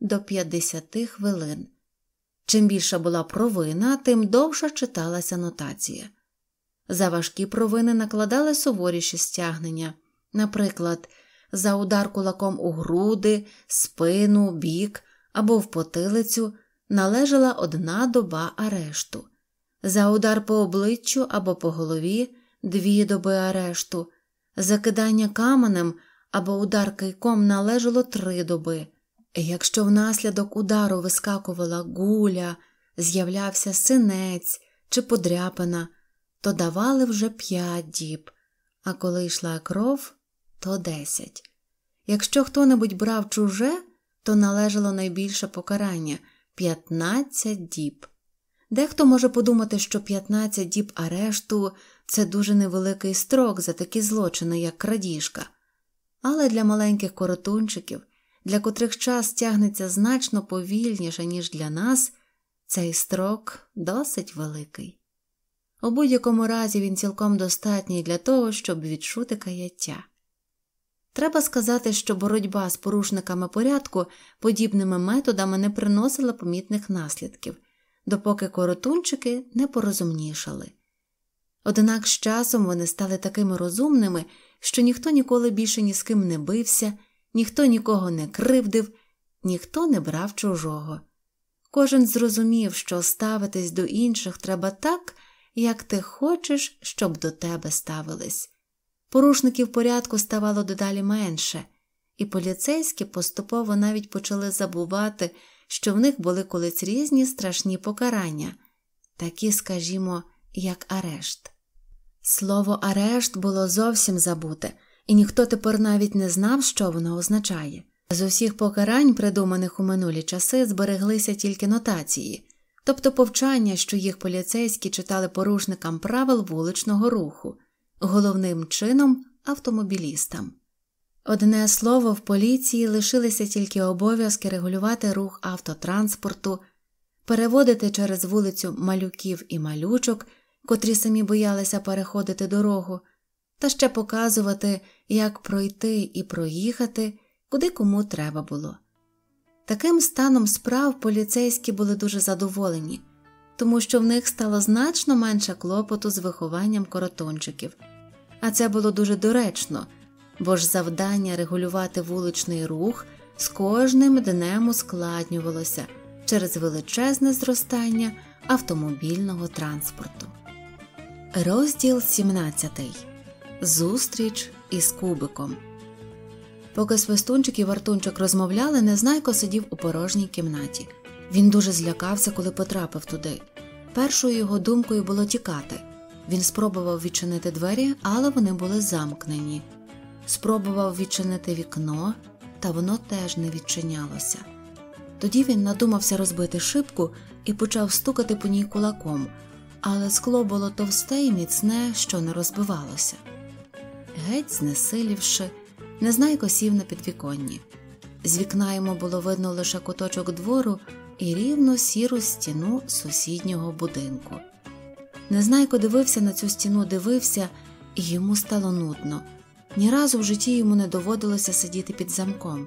до 50 хвилин. Чим більша була провина, тим довше читалася нотація. За важкі провини накладали суворіші стягнення, наприклад, за удар кулаком у груди, спину, бік або в потилицю належала одна доба арешту, за удар по обличчю або по голові дві доби арешту, за кидання каменем або удар кийком належало три доби. Якщо внаслідок удару вискакувала гуля, з'являвся синець чи подряпина то давали вже п'ять діб, а коли йшла кров, то десять. Якщо хто небудь брав чуже, то належало найбільше покарання п'ятнадцять діб. Дехто може подумати, що 15 діб арешту це дуже невеликий строк за такі злочини, як крадіжка. Але для маленьких коротунчиків, для котрих час тягнеться значно повільніше, ніж для нас, цей строк досить великий. У будь-якому разі він цілком достатній для того, щоб відчути каяття. Треба сказати, що боротьба з порушниками порядку подібними методами не приносила помітних наслідків, допоки коротунчики не порозумнішали. Однак з часом вони стали такими розумними, що ніхто ніколи більше ні з ким не бився, ніхто нікого не кривдив, ніхто не брав чужого. Кожен зрозумів, що ставитись до інших треба так, як ти хочеш, щоб до тебе ставились. Порушників порядку ставало дедалі менше, і поліцейські поступово навіть почали забувати, що в них були колись різні страшні покарання, такі, скажімо, як арешт. Слово арешт було зовсім забуте, і ніхто тепер навіть не знав, що воно означає. З усіх покарань, придуманих у минулі часи, збереглися тільки нотації, тобто повчання, що їх поліцейські читали порушникам правил вуличного руху, головним чином автомобілістам. Одне слово, в поліції лишилися тільки обов'язки регулювати рух автотранспорту, переводити через вулицю малюків і малючок, котрі самі боялися переходити дорогу, та ще показувати, як пройти і проїхати, куди кому треба було. Таким станом справ поліцейські були дуже задоволені, тому що в них стало значно менше клопоту з вихованням коротончиків, а це було дуже доречно, бо ж завдання регулювати вуличний рух з кожним днем ускладнювалося через величезне зростання автомобільного транспорту. Розділ 17. Зустріч із кубиком. Поки свистунчик і вартунчик розмовляли, Незнайко сидів у порожній кімнаті. Він дуже злякався, коли потрапив туди. Першою його думкою було тікати. Він спробував відчинити двері, але вони були замкнені. Спробував відчинити вікно, та воно теж не відчинялося. Тоді він надумався розбити шибку і почав стукати по ній кулаком, але скло було товсте і міцне, що не розбивалося. Геть знесилівши, Незнайко сів на підвіконні. З вікна йому було видно лише куточок двору і рівно сіру стіну сусіднього будинку. Незнайко дивився на цю стіну, дивився, і йому стало нудно. Ні разу в житті йому не доводилося сидіти під замком.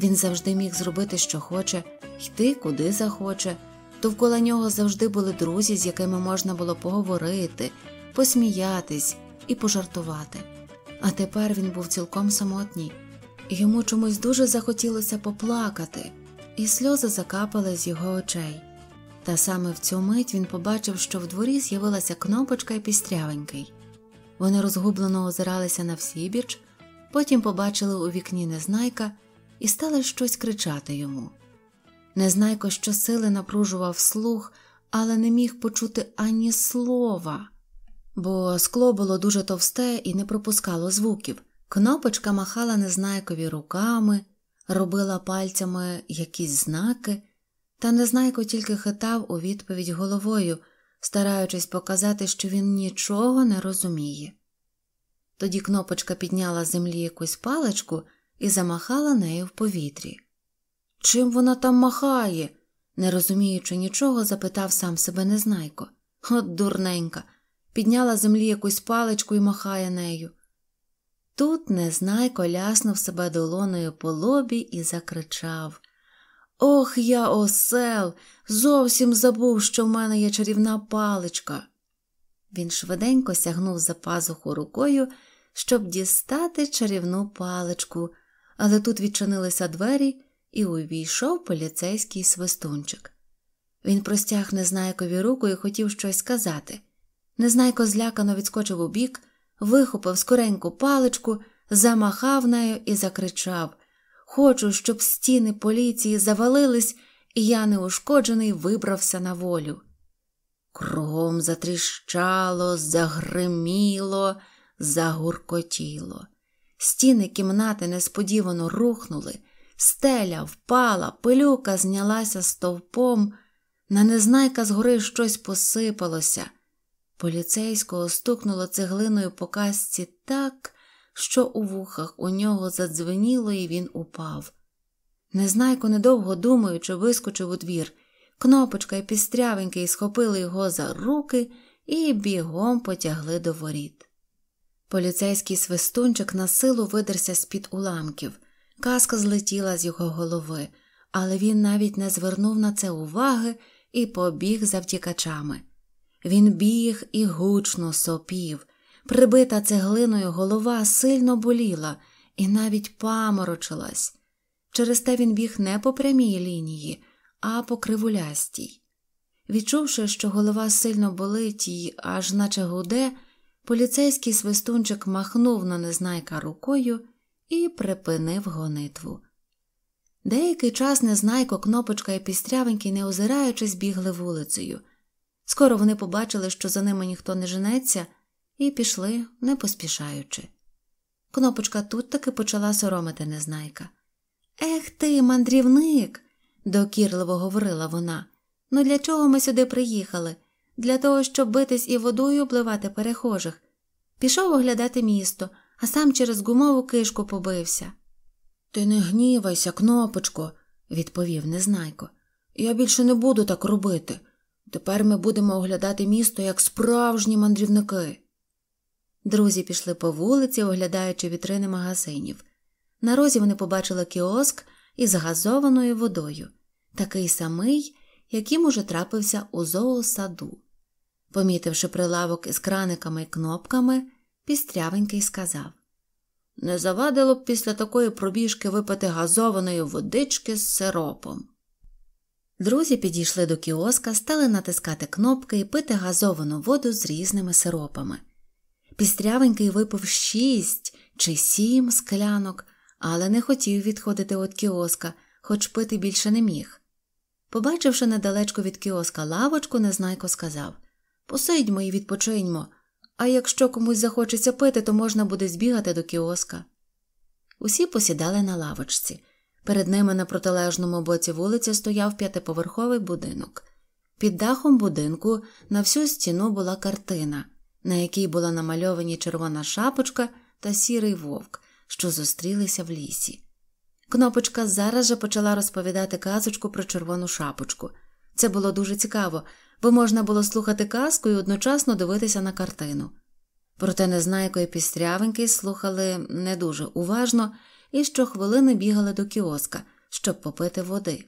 Він завжди міг зробити, що хоче, йти куди захоче. Довкола нього завжди були друзі, з якими можна було поговорити, посміятись і пожартувати. А тепер він був цілком самотній, йому чомусь дуже захотілося поплакати, і сльози закапали з його очей. Та саме в цю мить він побачив, що в дворі з'явилася кнопочка і пістрявенький. Вони розгублено озиралися на всібіч, потім побачили у вікні незнайка і стали щось кричати йому. Незнайко щосили напружував слух, але не міг почути ані слова бо скло було дуже товсте і не пропускало звуків. Кнопочка махала незнайкові руками, робила пальцями якісь знаки, та незнайко тільки хитав у відповідь головою, стараючись показати, що він нічого не розуміє. Тоді кнопочка підняла з землі якусь паличку і замахала нею в повітрі. Чим вона там махає? не розуміючи нічого, запитав сам себе незнайко. От дурненька підняла землі якусь паличку і махає нею. Тут незнайко ляснув себе долоною по лобі і закричав Ох, я осел, зовсім забув, що в мене є чарівна паличка. Він швиденько сягнув за пазуху рукою, щоб дістати чарівну паличку, але тут відчинилися двері і увійшов поліцейський свистунчик. Він простяг незнайкові руку і хотів щось сказати. Незнайко злякано відскочив у бік, вихопив скореньку паличку, замахав нею і закричав Хочу, щоб стіни поліції завалились, і я неушкоджений вибрався на волю. Кругом затріщало, загриміло, загуркотіло. Стіни кімнати несподівано рухнули, стеля впала, пилюка знялася стовпом. На незнайка згори щось посипалося. Поліцейського стукнуло цеглиною по касці так, що у вухах у нього задзвеніло, і він упав. Незнайко, недовго думаючи, вискочив у двір. Кнопочка і пістрявенький схопили його за руки і бігом потягли до воріт. Поліцейський свистунчик на силу видерся з під уламків. Каска злетіла з його голови, але він навіть не звернув на це уваги і побіг за втікачами. Він біг і гучно сопів. Прибита цеглиною голова сильно боліла і навіть паморочилась. Через те він біг не по прямій лінії, а по кривулястій. Відчувши, що голова сильно болить і аж наче гуде, поліцейський свистунчик махнув на незнайка рукою і припинив гонитву. Деякий час незнайко, кнопочка і пістрявенький, не озираючись, бігли вулицею. Скоро вони побачили, що за ними ніхто не женеться, і пішли, не поспішаючи. Кнопочка тут таки почала соромити незнайка. Ех ти, мандрівник, докірливо говорила вона. Ну для чого ми сюди приїхали? Для того, щоб битись і водою обливати перехожих. Пішов оглядати місто, а сам через гумову кишку побився. Ти не гнівайся, кнопочко, відповів незнайко. Я більше не буду так робити. Тепер ми будемо оглядати місто як справжні мандрівники. Друзі пішли по вулиці, оглядаючи вітрини магазинів. На розі вони побачили кіоск із газованою водою, такий самий, яким уже трапився у зоосаду. Помітивши прилавок із краниками і кнопками, пістрявенький сказав Не завадило б після такої пробіжки випити газованої водички з сиропом. Друзі підійшли до кіоска, стали натискати кнопки і пити газовану воду з різними сиропами. Пістрявенький випив шість чи сім склянок, але не хотів відходити від кіоска, хоч пити більше не міг. Побачивши недалечко від кіоска лавочку, незнайко сказав Посидьмо і відпочиньмо, а якщо комусь захочеться пити, то можна буде збігати до кіоска. Усі посідали на лавочці. Перед ними на протилежному боці вулиці стояв п'ятиповерховий будинок. Під дахом будинку на всю стіну була картина, на якій була намальовані червона шапочка та сірий вовк, що зустрілися в лісі. Кнопочка зараз же почала розповідати казочку про червону шапочку. Це було дуже цікаво, бо можна було слухати казку і одночасно дивитися на картину. Проте Незнайко і пістрявенький слухали не дуже уважно і щохвилини бігали до кіоска, щоб попити води.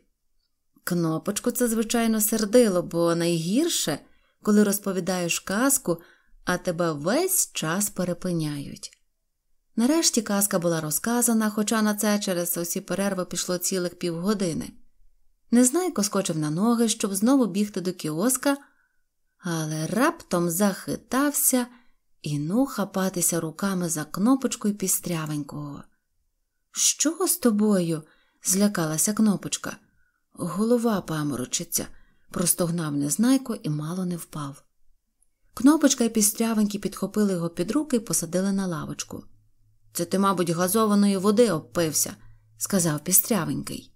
Кнопочку це, звичайно, сердило, бо найгірше, коли розповідаєш казку, а тебе весь час перепиняють. Нарешті казка була розказана, хоча на це через усі перерви пішло цілих півгодини. Незнайко скочив на ноги, щоб знову бігти до кіоска, але раптом захитався і ну хапатися руками за кнопочкою пістрявенького. Що з тобою? злякалася кнопочка. Голова паморочиться, простогнав незнайко і мало не впав. Кнопочка і пістрявенькі підхопили його під руки і посадили на лавочку. Це ти, мабуть, газованої води обпився, сказав пістрявенький.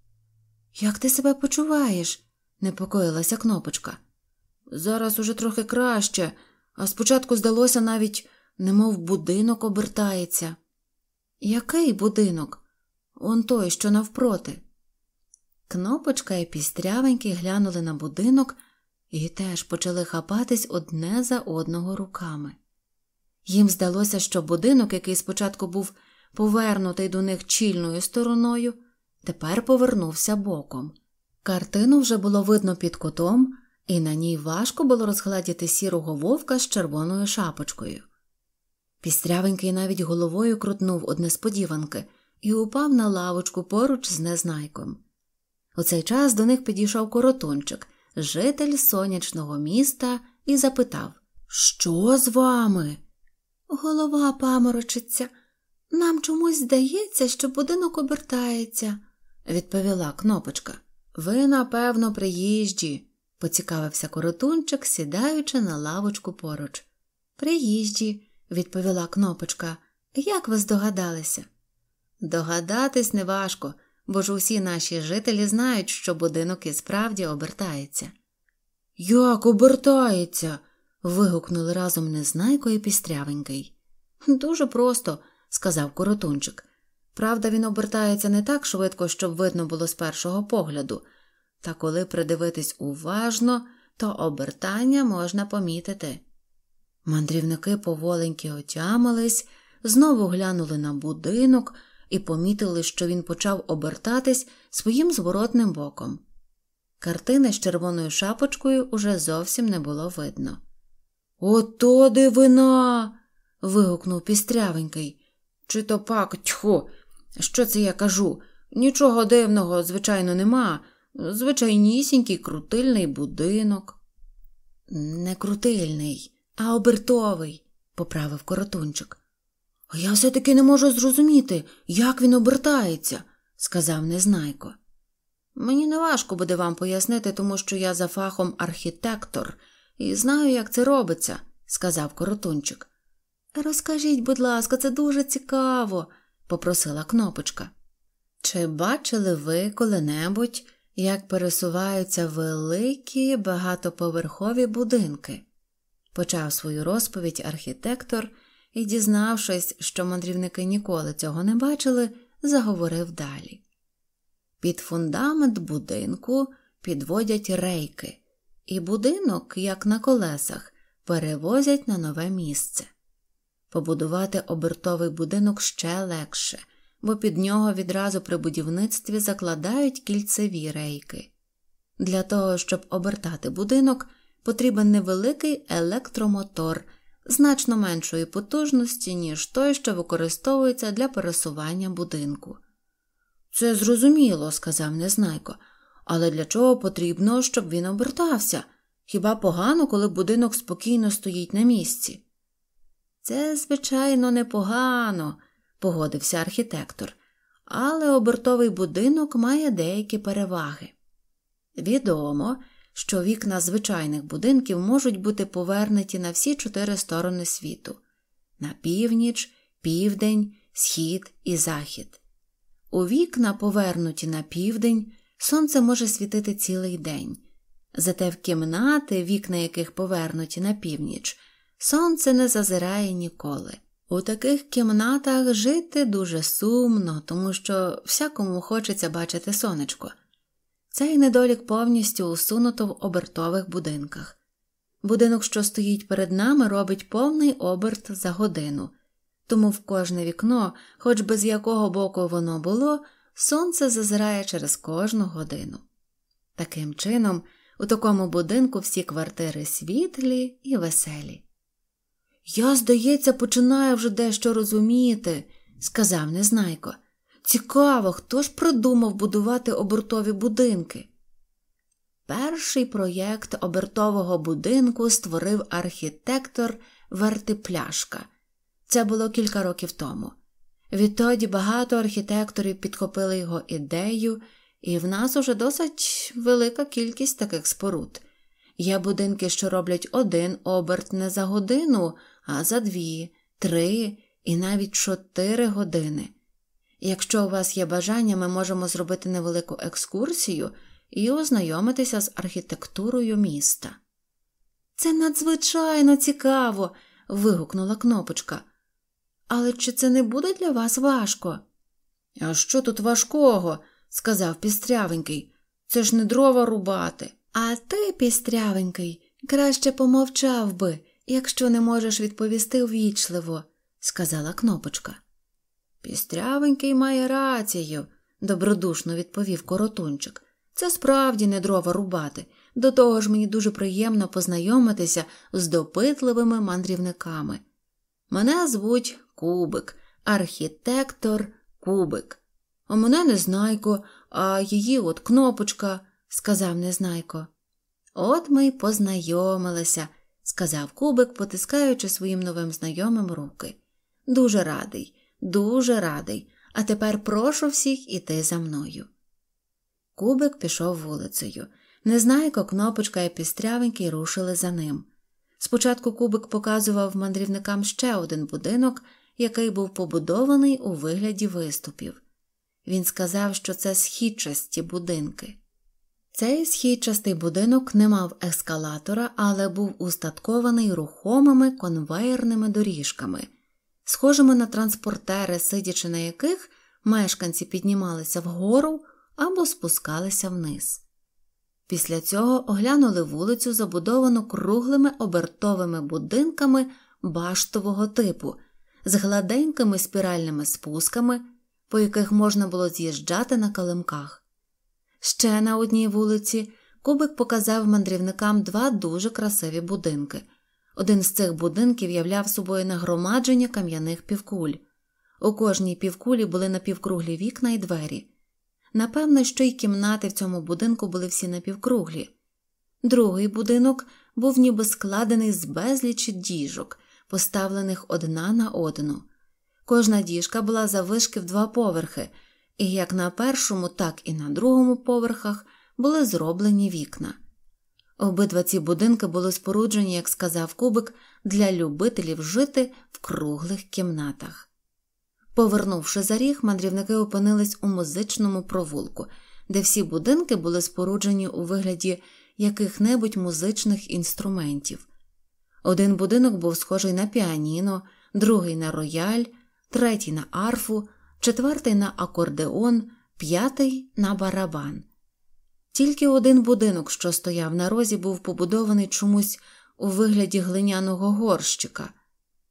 Як ти себе почуваєш? непокоїлася кнопочка. Зараз уже трохи краще, а спочатку здалося навіть, немов будинок обертається. Який будинок? Он той, що навпроти. Кнопочка і пістрявенький глянули на будинок і теж почали хапатись одне за одного руками. Їм здалося, що будинок, який спочатку був повернутий до них чільною стороною, тепер повернувся боком. Картину вже було видно під кутом, і на ній важко було розгладіти сірого вовка з червоною шапочкою. Пістрявенький навіть головою крутнув од несподіванки і упав на лавочку поруч з незнайком. У цей час до них підійшов коротунчик, житель сонячного міста, і запитав Що з вами? Голова паморочиться. Нам чомусь здається, що будинок обертається, відповіла кнопочка. Ви, напевно, приїжджі, поцікавився коротунчик, сідаючи на лавочку поруч. Приїжджі, відповіла кнопочка. Як ви здогадалися? Догадатись неважко, бо ж усі наші жителі знають, що будинок і справді обертається. Як обертається? вигукнули разом Незнайко і пістрявенький. Дуже просто, сказав коротунчик. Правда, він обертається не так швидко, щоб видно було з першого погляду, та коли придивитись уважно, то обертання можна помітити. Мандрівники поволеньки отямились, знову глянули на будинок і помітили, що він почав обертатись своїм зворотним боком. Картини з червоною шапочкою уже зовсім не було видно. Ото дивина. вигукнув пістрявенький. Чи то пак, тьху, що це я кажу? Нічого дивного, звичайно, нема. Звичайнісінький крутильний будинок. Не крутильний, а обертовий, поправив коротунчик. А я все таки не можу зрозуміти, як він обертається, сказав Незнайко. Мені не важко буде вам пояснити, тому що я за фахом архітектор і знаю, як це робиться, сказав коротунчик. Розкажіть, будь ласка, це дуже цікаво, попросила кнопочка. Чи бачили ви коли-небудь, як пересуваються великі багатоповерхові будинки? Почав свою розповідь архітектор і, дізнавшись, що мандрівники ніколи цього не бачили, заговорив далі. Під фундамент будинку підводять рейки, і будинок, як на колесах, перевозять на нове місце. Побудувати обертовий будинок ще легше, бо під нього відразу при будівництві закладають кільцеві рейки. Для того, щоб обертати будинок, потрібен невеликий електромотор значно меншої потужності, ніж той, що використовується для пересування будинку. Це зрозуміло, сказав Незнайко, але для чого потрібно, щоб він обертався? Хіба погано, коли будинок спокійно стоїть на місці? Це, звичайно, непогано, погодився архітектор, але обертовий будинок має деякі переваги. Відомо, що вікна звичайних будинків можуть бути повернуті на всі чотири сторони світу на північ, південь, схід і захід. У вікна, повернуті на південь, сонце може світити цілий день, зате в кімнати, вікна яких повернуті на північ, сонце не зазирає ніколи. У таких кімнатах жити дуже сумно, тому що всякому хочеться бачити сонечко. Цей недолік повністю усунуто в обертових будинках. Будинок, що стоїть перед нами, робить повний оберт за годину, тому в кожне вікно, хоч би з якого боку воно було, сонце зазирає через кожну годину. Таким чином, у такому будинку всі квартири світлі і веселі. Я, здається, починаю вже дещо розуміти, сказав Незнайко. Цікаво, хто ж придумав будувати обертові будинки? Перший проєкт обертового будинку створив архітектор Вертипляшка. Це було кілька років тому. Відтоді багато архітекторів підхопили його ідею, і в нас уже досить велика кількість таких споруд. Є будинки, що роблять один оберт не за годину, а за дві, три і навіть чотири години. Якщо у вас є бажання, ми можемо зробити невелику екскурсію і ознайомитися з архітектурою міста. Це надзвичайно цікаво. вигукнула кнопочка. Але чи це не буде для вас важко? А що тут важкого? сказав пістрявенький. Це ж не дрова рубати. А ти, пістрявенький, краще помовчав би, якщо не можеш відповісти ввічливо, сказала кнопочка. Пістрявенький має рацію, добродушно відповів коротунчик. Це справді не дрова рубати. До того ж мені дуже приємно познайомитися з допитливими мандрівниками. Мене звуть Кубик, архітектор Кубик. А мене Незнайко, а її от кнопочка, сказав Незнайко. От ми й познайомилися, сказав Кубик, потискаючи своїм новим знайомим руки. Дуже радий. Дуже радий, а тепер прошу всіх іти за мною. Кубик пішов вулицею. Незнайко, кнопочка і пістрявенький рушили за ним. Спочатку Кубик показував мандрівникам ще один будинок, який був побудований у вигляді виступів. Він сказав, що це східчасті будинки. Цей східчастий будинок не мав ескалатора, але був устаткований рухомими конвеєрними доріжками, схожими на транспортери, сидячи на яких мешканці піднімалися вгору або спускалися вниз. Після цього оглянули вулицю, забудовану круглими обертовими будинками баштового типу, з гладенькими спіральними спусками, по яких можна було з'їжджати на калимках. Ще на одній вулиці Кубик показав мандрівникам два дуже красиві будинки. Один з цих будинків являв собою нагромадження кам'яних півкуль. У кожній півкулі були напівкруглі вікна і двері. Напевно, що й кімнати в цьому будинку були всі напівкруглі. Другий будинок був ніби складений з безлічі діжок, поставлених одна на одну. Кожна діжка була завишки в два поверхи, і як на першому, так і на другому поверхах були зроблені вікна. Обидва ці будинки були споруджені, як сказав Кубик, для любителів жити в круглих кімнатах. Повернувши за ріг, мандрівники опинились у музичному провулку, де всі будинки були споруджені у вигляді яких-небудь музичних інструментів. Один будинок був схожий на піаніно, другий на рояль, третій на арфу, четвертий на акордеон, п'ятий на барабан. Тільки один будинок, що стояв на розі, був побудований чомусь у вигляді глиняного горщика.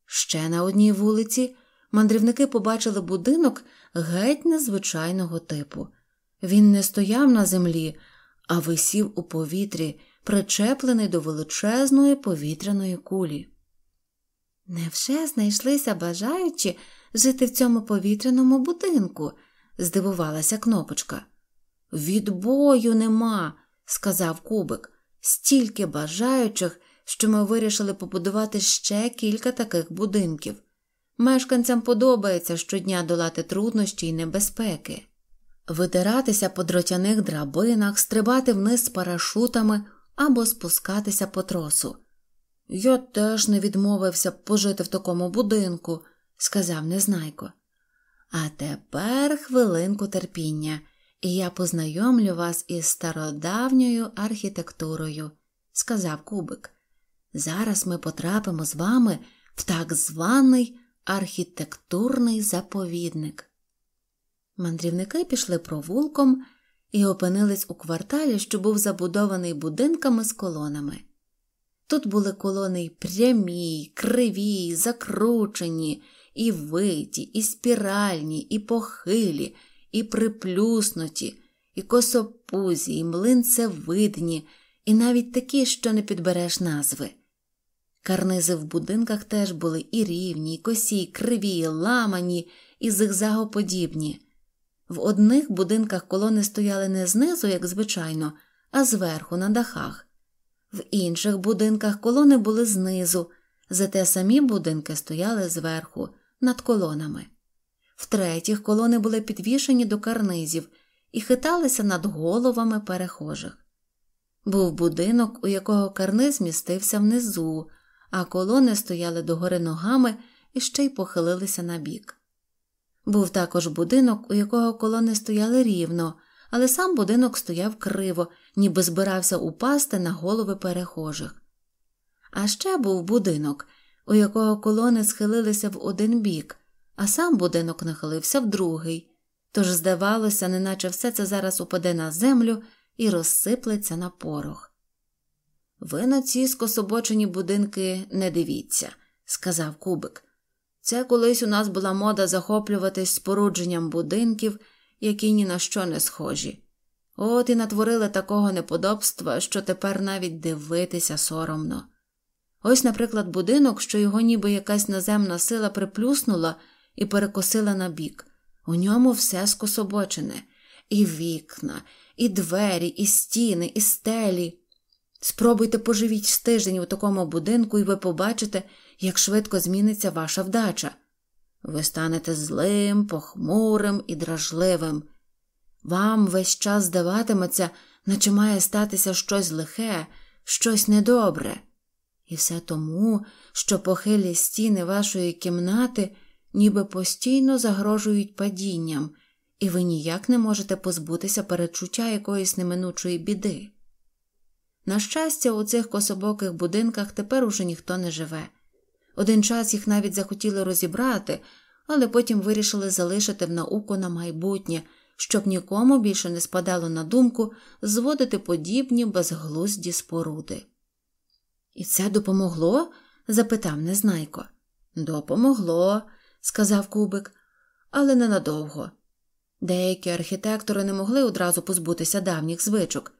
Ще на одній вулиці мандрівники побачили будинок геть незвичайного типу. Він не стояв на землі, а висів у повітрі, причеплений до величезної повітряної кулі. Невже знайшлися бажаючі жити в цьому повітряному будинку? здивувалася кнопочка. Відбою нема, сказав Кубик, стільки бажаючих, що ми вирішили побудувати ще кілька таких будинків. Мешканцям подобається щодня долати труднощі й небезпеки, витиратися по дротяних драбинах, стрибати вниз з парашутами або спускатися по тросу. Я теж не відмовився пожити в такому будинку, сказав Незнайко. А тепер хвилинку терпіння, я познайомлю вас із стародавньою архітектурою, сказав Кубик. Зараз ми потрапимо з вами в так званий архітектурний заповідник. Мандрівники пішли провулком і опинились у кварталі, що був забудований будинками з колонами. Тут були колони й прямі, криві, закручені, і виті, і спіральні, і похилі, і приплюснуті, і косопузі, і млинцевидні, і навіть такі, що не підбереш назви. Карнизи в будинках теж були і рівні, і косі, і криві, і ламані, і зигзагоподібні. В одних будинках колони стояли не знизу, як звичайно, а зверху на дахах. В інших будинках колони були знизу, зате самі будинки стояли зверху, над колонами. В третіх колони були підвішені до карнизів і хиталися над головами перехожих. Був будинок, у якого карниз містився внизу, а колони стояли догори ногами і ще й похилилися набік. Був також будинок, у якого колони стояли рівно, але сам будинок стояв криво, ніби збирався упасти на голови перехожих. А ще був будинок, у якого колони схилилися в один бік, а сам будинок нахилився в другий, тож здавалося, неначе все це зараз упаде на землю і розсиплеться на порох. Ви на ці скособочені будинки не дивіться, сказав Кубик. Це колись у нас була мода захоплюватись спорудженням будинків, які ні на що не схожі. От і натворили такого неподобства, що тепер навіть дивитися соромно. Ось, наприклад, будинок, що його ніби якась наземна сила приплюснула і перекосила на бік. У ньому все скособочене і вікна, і двері, і стіни, і стелі. Спробуйте поживіть тиждень у такому будинку, і ви побачите, як швидко зміниться ваша вдача. Ви станете злим, похмурим і дражливим. Вам весь час здаватиметься, наче має статися щось лихе, щось недобре. І все тому, що похилі стіни вашої кімнати ніби постійно загрожують падінням, і ви ніяк не можете позбутися передчуття якоїсь неминучої біди. На щастя, у цих кособоких будинках тепер уже ніхто не живе. Один час їх навіть захотіли розібрати, але потім вирішили залишити в науку на майбутнє, щоб нікому більше не спадало на думку зводити подібні безглузді споруди. І це допомогло? запитав Незнайко. Допомогло, сказав Кубик, але ненадовго. Деякі архітектори не могли одразу позбутися давніх звичок.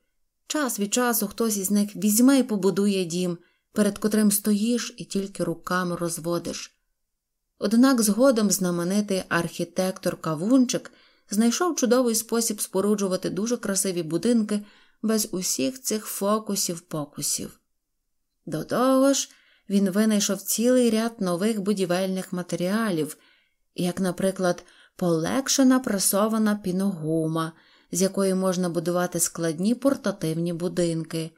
Час від часу хтось із них візьме і побудує дім, перед котрим стоїш і тільки руками розводиш. Однак згодом знаменитий архітектор Кавунчик знайшов чудовий спосіб споруджувати дуже красиві будинки без усіх цих фокусів покусів. До того ж, він винайшов цілий ряд нових будівельних матеріалів, як, наприклад, полегшена пресована піногума, з якої можна будувати складні портативні будинки,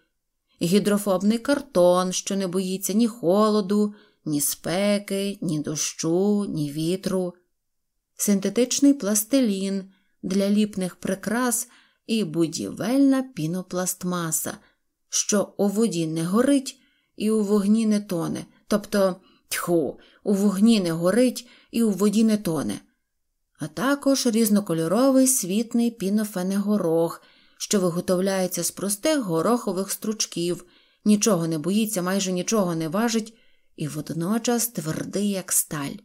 гідрофобний картон, що не боїться ні холоду, ні спеки, ні дощу, ні вітру, синтетичний пластилін для ліпних прикрас і будівельна пінопластмаса, що у воді не горить і у вогні не тоне, тобто, тьху, у вогні не горить і у воді не тоне, а також різнокольоровий світний пінофенегорох, що виготовляється з простих горохових стручків, нічого не боїться, майже нічого не важить і водночас твердий, як сталь.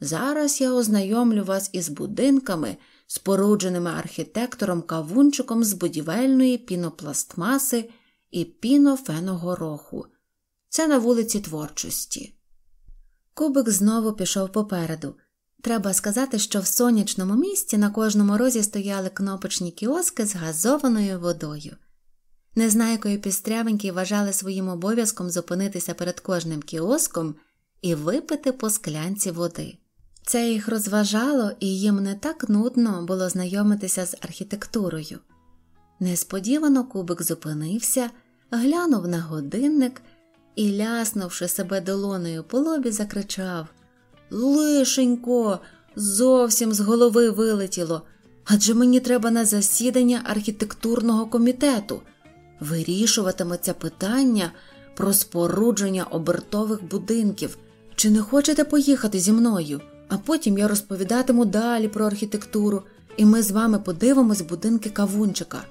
Зараз я ознайомлю вас із будинками, спорудженими архітектором кавунчиком з будівельної пінопластмаси і пінофеногороху. Це на вулиці Творчості. Кубик знову пішов попереду. Треба сказати, що в сонячному місті на кожному розі стояли кнопочні кіоски з газованою водою. Незнайко і пістрявенький вважали своїм обов'язком зупинитися перед кожним кіоском і випити по склянці води. Це їх розважало, і їм не так нудно було знайомитися з архітектурою. Несподівано кубик зупинився, глянув на годинник і, ляснувши себе долоною по лобі, закричав Лишенько, зовсім з голови вилетіло, адже мені треба на засідання архітектурного комітету. Вирішуватиметься питання про спорудження обертових будинків. Чи не хочете поїхати зі мною? А потім я розповідатиму далі про архітектуру, і ми з вами подивимось будинки кавунчика.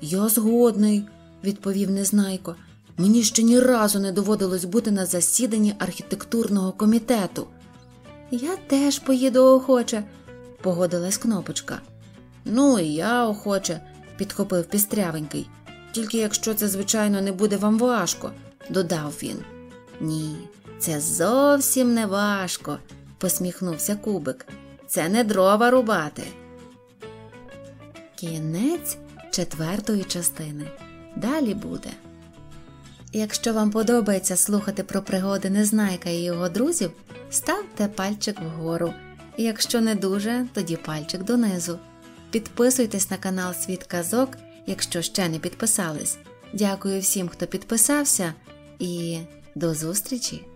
Я згодний, відповів Незнайко. Мені ще ні разу не доводилось бути на засіданні архітектурного комітету. Я теж поїду охоче, погодилась кнопочка. Ну, і я охоче, підхопив пістрявенький. Тільки якщо це, звичайно, не буде вам важко, додав він. Ні, це зовсім не важко, посміхнувся Кубик. Це не дрова рубати. Кінець четвертої частини. Далі буде. Якщо вам подобається слухати про пригоди Незнайка і його друзів, ставте пальчик вгору. Якщо не дуже, тоді пальчик донизу. Підписуйтесь на канал Світ Казок, якщо ще не підписались. Дякую всім, хто підписався, і до зустрічі!